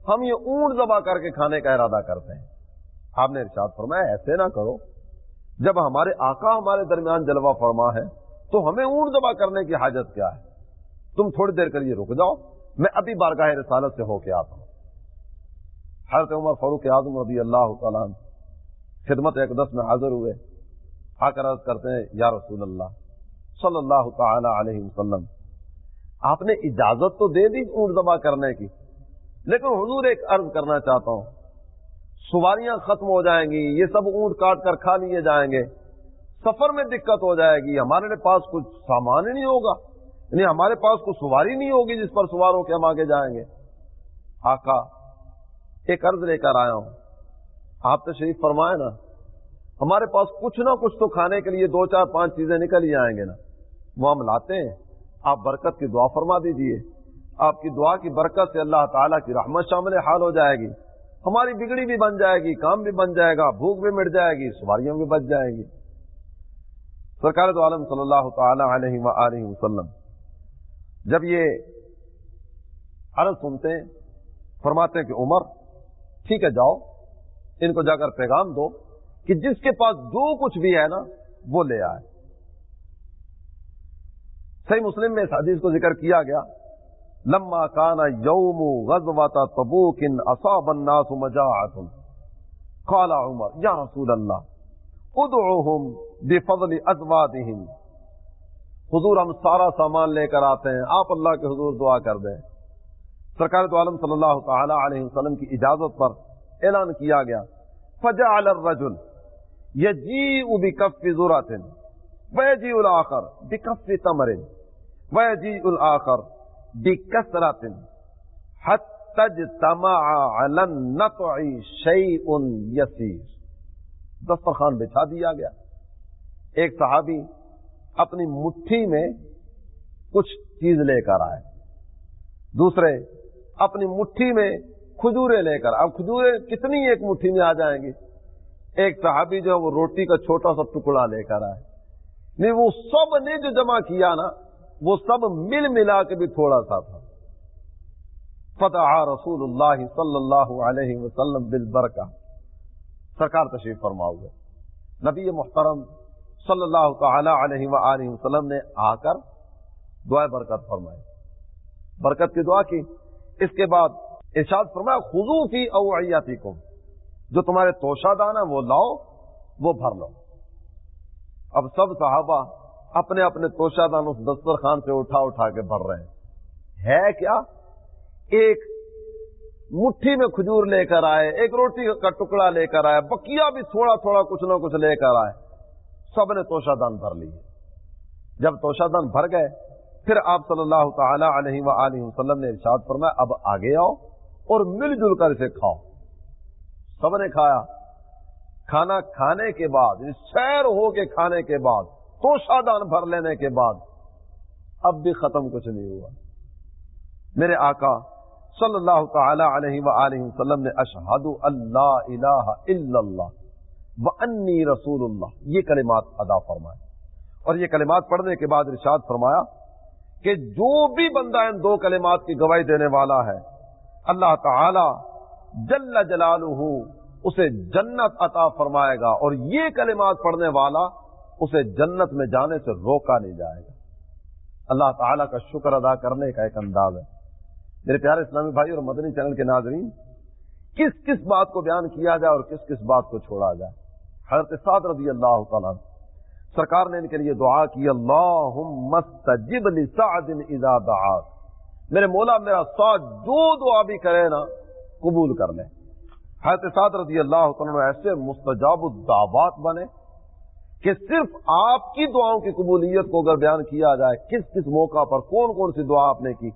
ہم یہ اونٹ دبا کر کے کھانے کا ارادہ کرتے ہیں۔ آپ نے ارشاد فرمایا، ایسے نہ کرو۔ جب ہمارے آقا ہمارے درمیان جلوہ فرما ہے، تو ہمیں اونٹ دبا کرنے کی حاجت کیا ہے؟ تم تھوڑی دیر کے لیے رک جاؤ، میں ابھی بارگاہ رسالت سے ہو کے آتا ہوں۔ حضرت عمر فاروق اعظم رضی اللہ تعالیٰ خدمت اقدس میں حاضر ہوئے۔ آ کر عرض کرتے ہیں، یا رسول اللہ صلی اللہ تعالی علیہ وسلم، آپ نے اجازت تو دے دی اونٹ دبا کرنے کی، لیکن حضور ایک عرض کرنا چاہتا ہوں، سواریاں ختم ہو جائیں گی، یہ سب اونٹ کاٹ کر کھا لیے جائیں گے، سفر میں دقت ہو جائے گی، ہمارے پاس کچھ سامان نہیں ہوگا یعنی ہمارے پاس کوئی سواری نہیں ہوگی جس پر سوار ہو کے ہم آگے جائیں گے۔ آقا، ایک عرض لے کر آیا ہوں۔ آپ تو شریف فرمائے نا۔ ہمارے پاس کچھ نہ کچھ تو کھانے کے لیے دو چار پانچ چیزیں نکل ہی آئیں گے نا۔ وہ ہم لاتے ہیں۔ آپ برکت کی دعا فرما دیجیے۔ آپ کی دعا کی برکت سے اللہ تعالیٰ کی رحمت شامل حال ہو جائے گی۔ ہماری بگڑی بھی بن جائے گی، کام بھی بن جائے گا، بھوک بھی مٹ جائے گی سواریاں بھی بچ جائیں گی۔ سرکار تو عالم صلی اللہ تعالی علیہ وآلہ وسلم جب یہ عرض سنتے ہیں، فرماتے ہیں کہ عمر، ٹھیک ہے، جاؤ، ان کو جا کر پیغام دو۔ کہ جس کے پاس جو کچھ بھی ہے نا، وہ لے آئے۔ صحیح مسلم میں اس حدیث کو ذکر کیا گیا۔ لما کانا یوم غزوات تبوک ان اصاب الناس مجاعت قال عمر، یا رسول اللہ، ادعوهم بفضل ازوادهم حضور ہم سارا سامان لے کر آتے ہیں، آپ اللہ کے حضور دعا کر دیں۔ سرکار تو عالم صلی اللہ تعالی علیہ وسلم کی اجازت پر اعلان کیا گیا۔ فجعل الرجل یجیء بکف ذرات ویجیء الاخر بکف تمر ویجیء الاخر بکثرت حتی اجتمع علی النطع یسیر۔ دسترخوان بچھا دیا گیا۔ ایک صحابی اپنی مٹھی میں کچھ چیز لے کر آئے۔ دوسرے اپنی مٹھی میں کھجورے لے کر، اب کھجورے کتنی ایک مٹھی میں آ جائیں گی ایک صحابی جو ہے وہ روٹی کا چھوٹا سا ٹکڑا لے کر آئے۔ نہیں، وہ سب نے جو جمع کیا نا، وہ سب مل ملا کے بھی تھوڑا سا تھا۔ فتح رسول اللہ صلی اللہ علیہ وسلم بالبرکہ۔ سرکار تشریف فرما ہوئے نبی محترم صلی اللہ تعالی علیہ وآلہ وسلم نے آ کر دعائیں برکت فرمائے برکت کی دعا کی۔ اس کے بعد ارشاد فرمایا خزو فی کو جو تمہارے توشہ دان ہے وہ لاؤ، وہ بھر لو۔ اب سب صحابہ اپنے اپنے توشہ دان اس دسترخوان سے اٹھا اٹھا کے بھر رہے ہیں۔ ہے کیا؟ ایک مٹھی میں کھجور لے کر آئے، ایک روٹی کا ٹکڑا لے کر آئے، بکیا بھی تھوڑا تھوڑا کچھ نہ کچھ لے کر آئے۔ سب نے توشہ دان بھر لیے۔ جب توشہ دان بھر گئے، پھر آپ صلی اللہ تعالی علیہ وآلہ وسلم نے ارشاد فرمایا، اب آگے آؤ اور مل جل کر اسے کھاؤ۔ سب نے کھایا؟ کھانا کھانے کے بعد یعنی سیر ہو کے کھانے کے بعد توشہ دان بھر لینے کے بعد، اب بھی ختم کچھ نہیں ہوا۔ میرے آقا صلی اللہ تعالی علیہ وآلہ وسلم نے اشہد اللہ الہ الا اللہ وانی رسول اللہ، یہ کلمات ادا فرمائے۔ اور یہ کلمات پڑھنے کے بعد ارشاد فرمایا کہ جو بھی بندہ ان دو کلمات کی گواہی دینے والا ہے، اللہ تعالی جل جلالہ اسے جنت عطا فرمائے گا اور یہ کلمات پڑھنے والا اسے جنت میں جانے سے روکا نہیں جائے گا۔ اللہ تعالیٰ کا شکر ادا کرنے کا ایک انداز ہے۔ میرے پیارے اسلامی بھائی اور مدنی چینل کے ناظرین، کس کس بات کو بیان کیا جائے اور کس کس بات کو چھوڑا جائے؟ حضرت سعد رضی اللہ تعالیٰ سرکار نے ان کے لیے دعا کی اللہ مستجب لسعد اذا دعاک۔ میرے مولا، میرا سعد، جو دعا بھی کرے نا قبول کر لے حضرت سعد رضی اللہ تعالیٰ ایسے مستجاب الدعوات بنے کہ صرف آپ کی دعاؤں کی قبولیت کو اگر بیان کیا جائے، کس کس موقع پر کون کون سی دعا آپ نے کی،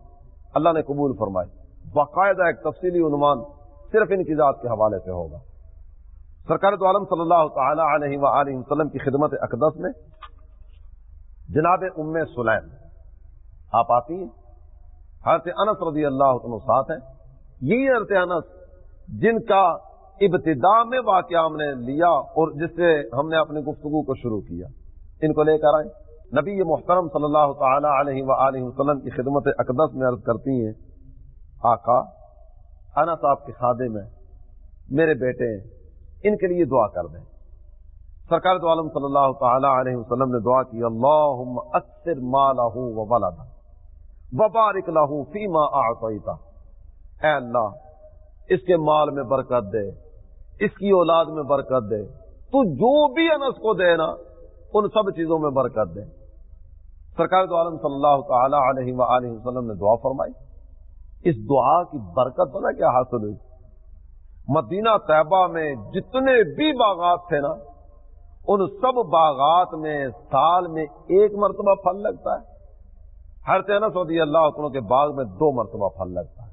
اللہ نے قبول فرمائی۔ باقاعدہ ایک تفصیلی عنوان صرف ان کی ذات کے حوالے سے ہوگا۔ سرکار تو عالم صلی اللہ تعالی علیہ وآلہ وسلم کی خدمت اقدس میں جناب ام سلیم، آپ آتی ہیں؟ حضرت انس رضی اللہ عنہ ساتھ ہیں۔ یہی حضرت انس، جن کا ابتدا میں واقعہ ہم نے لیا اور جس سے ہم نے اپنی گفتگو کو شروع کیا۔ ان کو لے کر آئے نبی محترم صلی اللہ تعالی علیہ وآلہ وسلم کی خدمت اقدس میں عرض کرتی ہیں، آقا انا صاحب کے خادے میں میرے بیٹے ان کے لیے دعا کر دیں۔ سرکار تو عالم صلی اللہ تعالی علیہ وسلم نے دعا کی اللہ اکثر مالہ و وبارک لہو فیما اعطیتا اے اللہ، اس کے مال میں برکت دے، اس کی اولاد میں برکت دے۔ تو جو بھی انس کو دے نا، ان سب چیزوں میں برکت دے۔ سرکار تو عالم صلی اللہ تعالی علیہ وآلہ وسلم نے دعا فرمائی۔ اس دعا کی برکت بنا کیا حاصل ہوئی؟ مدینہ طیبہ میں جتنے بھی باغات تھے نا، ان سب باغات میں سال میں ایک مرتبہ پھل لگتا ہے۔ ہر تینس رضی اللہ عنہ کے باغ میں دو مرتبہ پھل لگتا ہے۔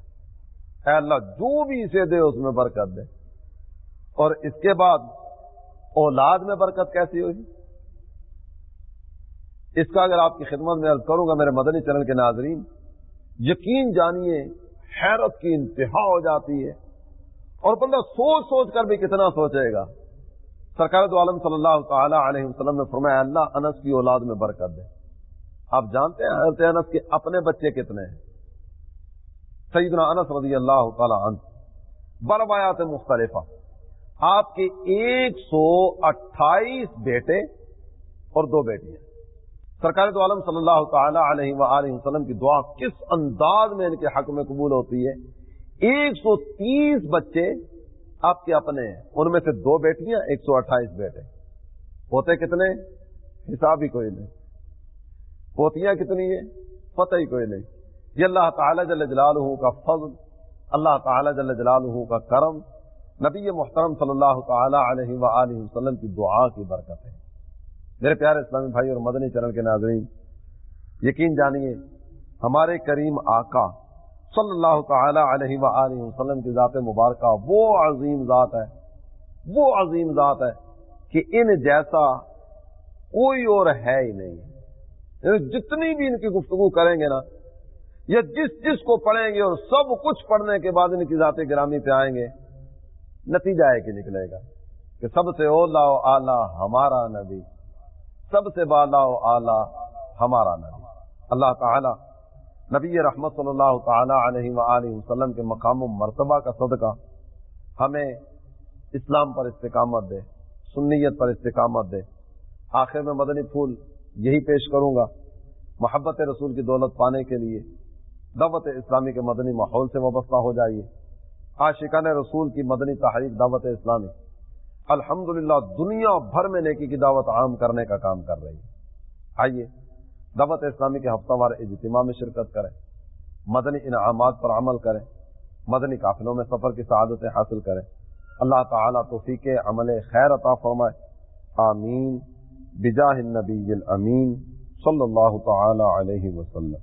اے اللہ، جو بھی اسے دے، اس میں برکت دے۔ اور اس کے بعد اولاد میں برکت کیسی ہوگی؟ اس کا اگر آپ کی خدمت میں عرض کروں گا، میرے مدنی چینل کے ناظرین، یقین جانیے، حیرت کی انتہا ہو جاتی ہے۔ اور بندہ سوچ سوچ کر بھی کتنا سوچے گا۔ سرکار دو عالم صلی اللہ تعالی علیہ وسلم نے فرمایا، اللہ انس کی اولاد میں برکت دے۔ آپ جانتے ہیں حضرت انس کے اپنے بچے کتنے ہیں؟ سیدنا انس رضی اللہ تعالی عنہ، بروایات مختلفہ۔ آپ کے ایک سو اٹھائیس بیٹے اور دو بیٹیاں سرکار تو عالم صلی اللہ تعالی علیہ وآلہ وسلم کی دعا کس انداز میں ان کے حق میں قبول ہوتی ہے؟ ایک سو تیس بچے آپ کے اپنے ہیں، ان میں سے دو بیٹیاں، ایک سو اٹھائیس بیٹے۔ ہوتے کتنے؟ حساب ہی کوئی نہیں۔ پوتیاں کتنی ہیں؟ پتہ ہی کوئی نہیں۔ یہ اللہ تعالیٰ جل جلالہ کا فضل، اللہ تعالیٰ جل جلالہ کا کرم نبی محترم صلی اللہ تعالی علیہ وآلہ وسلم کی دعا کی برکت ہے۔ میرے پیارے اسلامی بھائی اور مدنی چرن کے ناظرین، یقین جانیے، ہمارے کریم آقا صلی اللہ تعالی علیہ وآلہ وسلم کی ذات مبارکہ وہ عظیم ذات ہے، وہ عظیم ذات ہے کہ ان جیسا کوئی اور ہے ہی نہیں۔ یعنی جتنی بھی ان کی گفتگو کریں گے نا یا جس جس کو پڑھیں گے اور سب کچھ پڑھنے کے بعد ان کی ذات گرامی پہ آئیں گے، نتیجہ ہے کہ نکلے گا کہ سب سے اولا و اعلی ہمارا نبی، سب سے بالا و اعلی ہمارا نبی۔ اللہ تعالی نبی رحمت صلی اللہ تعالی علیہ وآلہ وسلم کے مقام و مرتبہ کا صدقہ ہمیں اسلام پر استقامت دے، سنیت پر استقامت دے۔ آخر میں مدنی پھول یہی پیش کروں گا، محبت رسول کی دولت پانے کے لیے۔ دعوت اسلامی کے مدنی ماحول سے وابستہ ہو جائیے۔ عاشقان رسول کی مدنی تحریک دعوت اسلامی۔ الحمد دنیا بھر میں نیکی کی دعوت عام کرنے کا کام کر رہی ہے۔ آئیے، دعوت اسلامی کے ہفتہ وار اجتماع میں شرکت کریں۔ مدنی انعامات پر عمل کریں۔ مدنی قافلوں میں سفر کی سعادتیں حاصل کریں۔ اللہ تعالیٰ توفیق عمل خیر عطا فرمائے۔ آمین۔ بجاہ النبی الامین صلی اللہ تعالی علیہ وسلم۔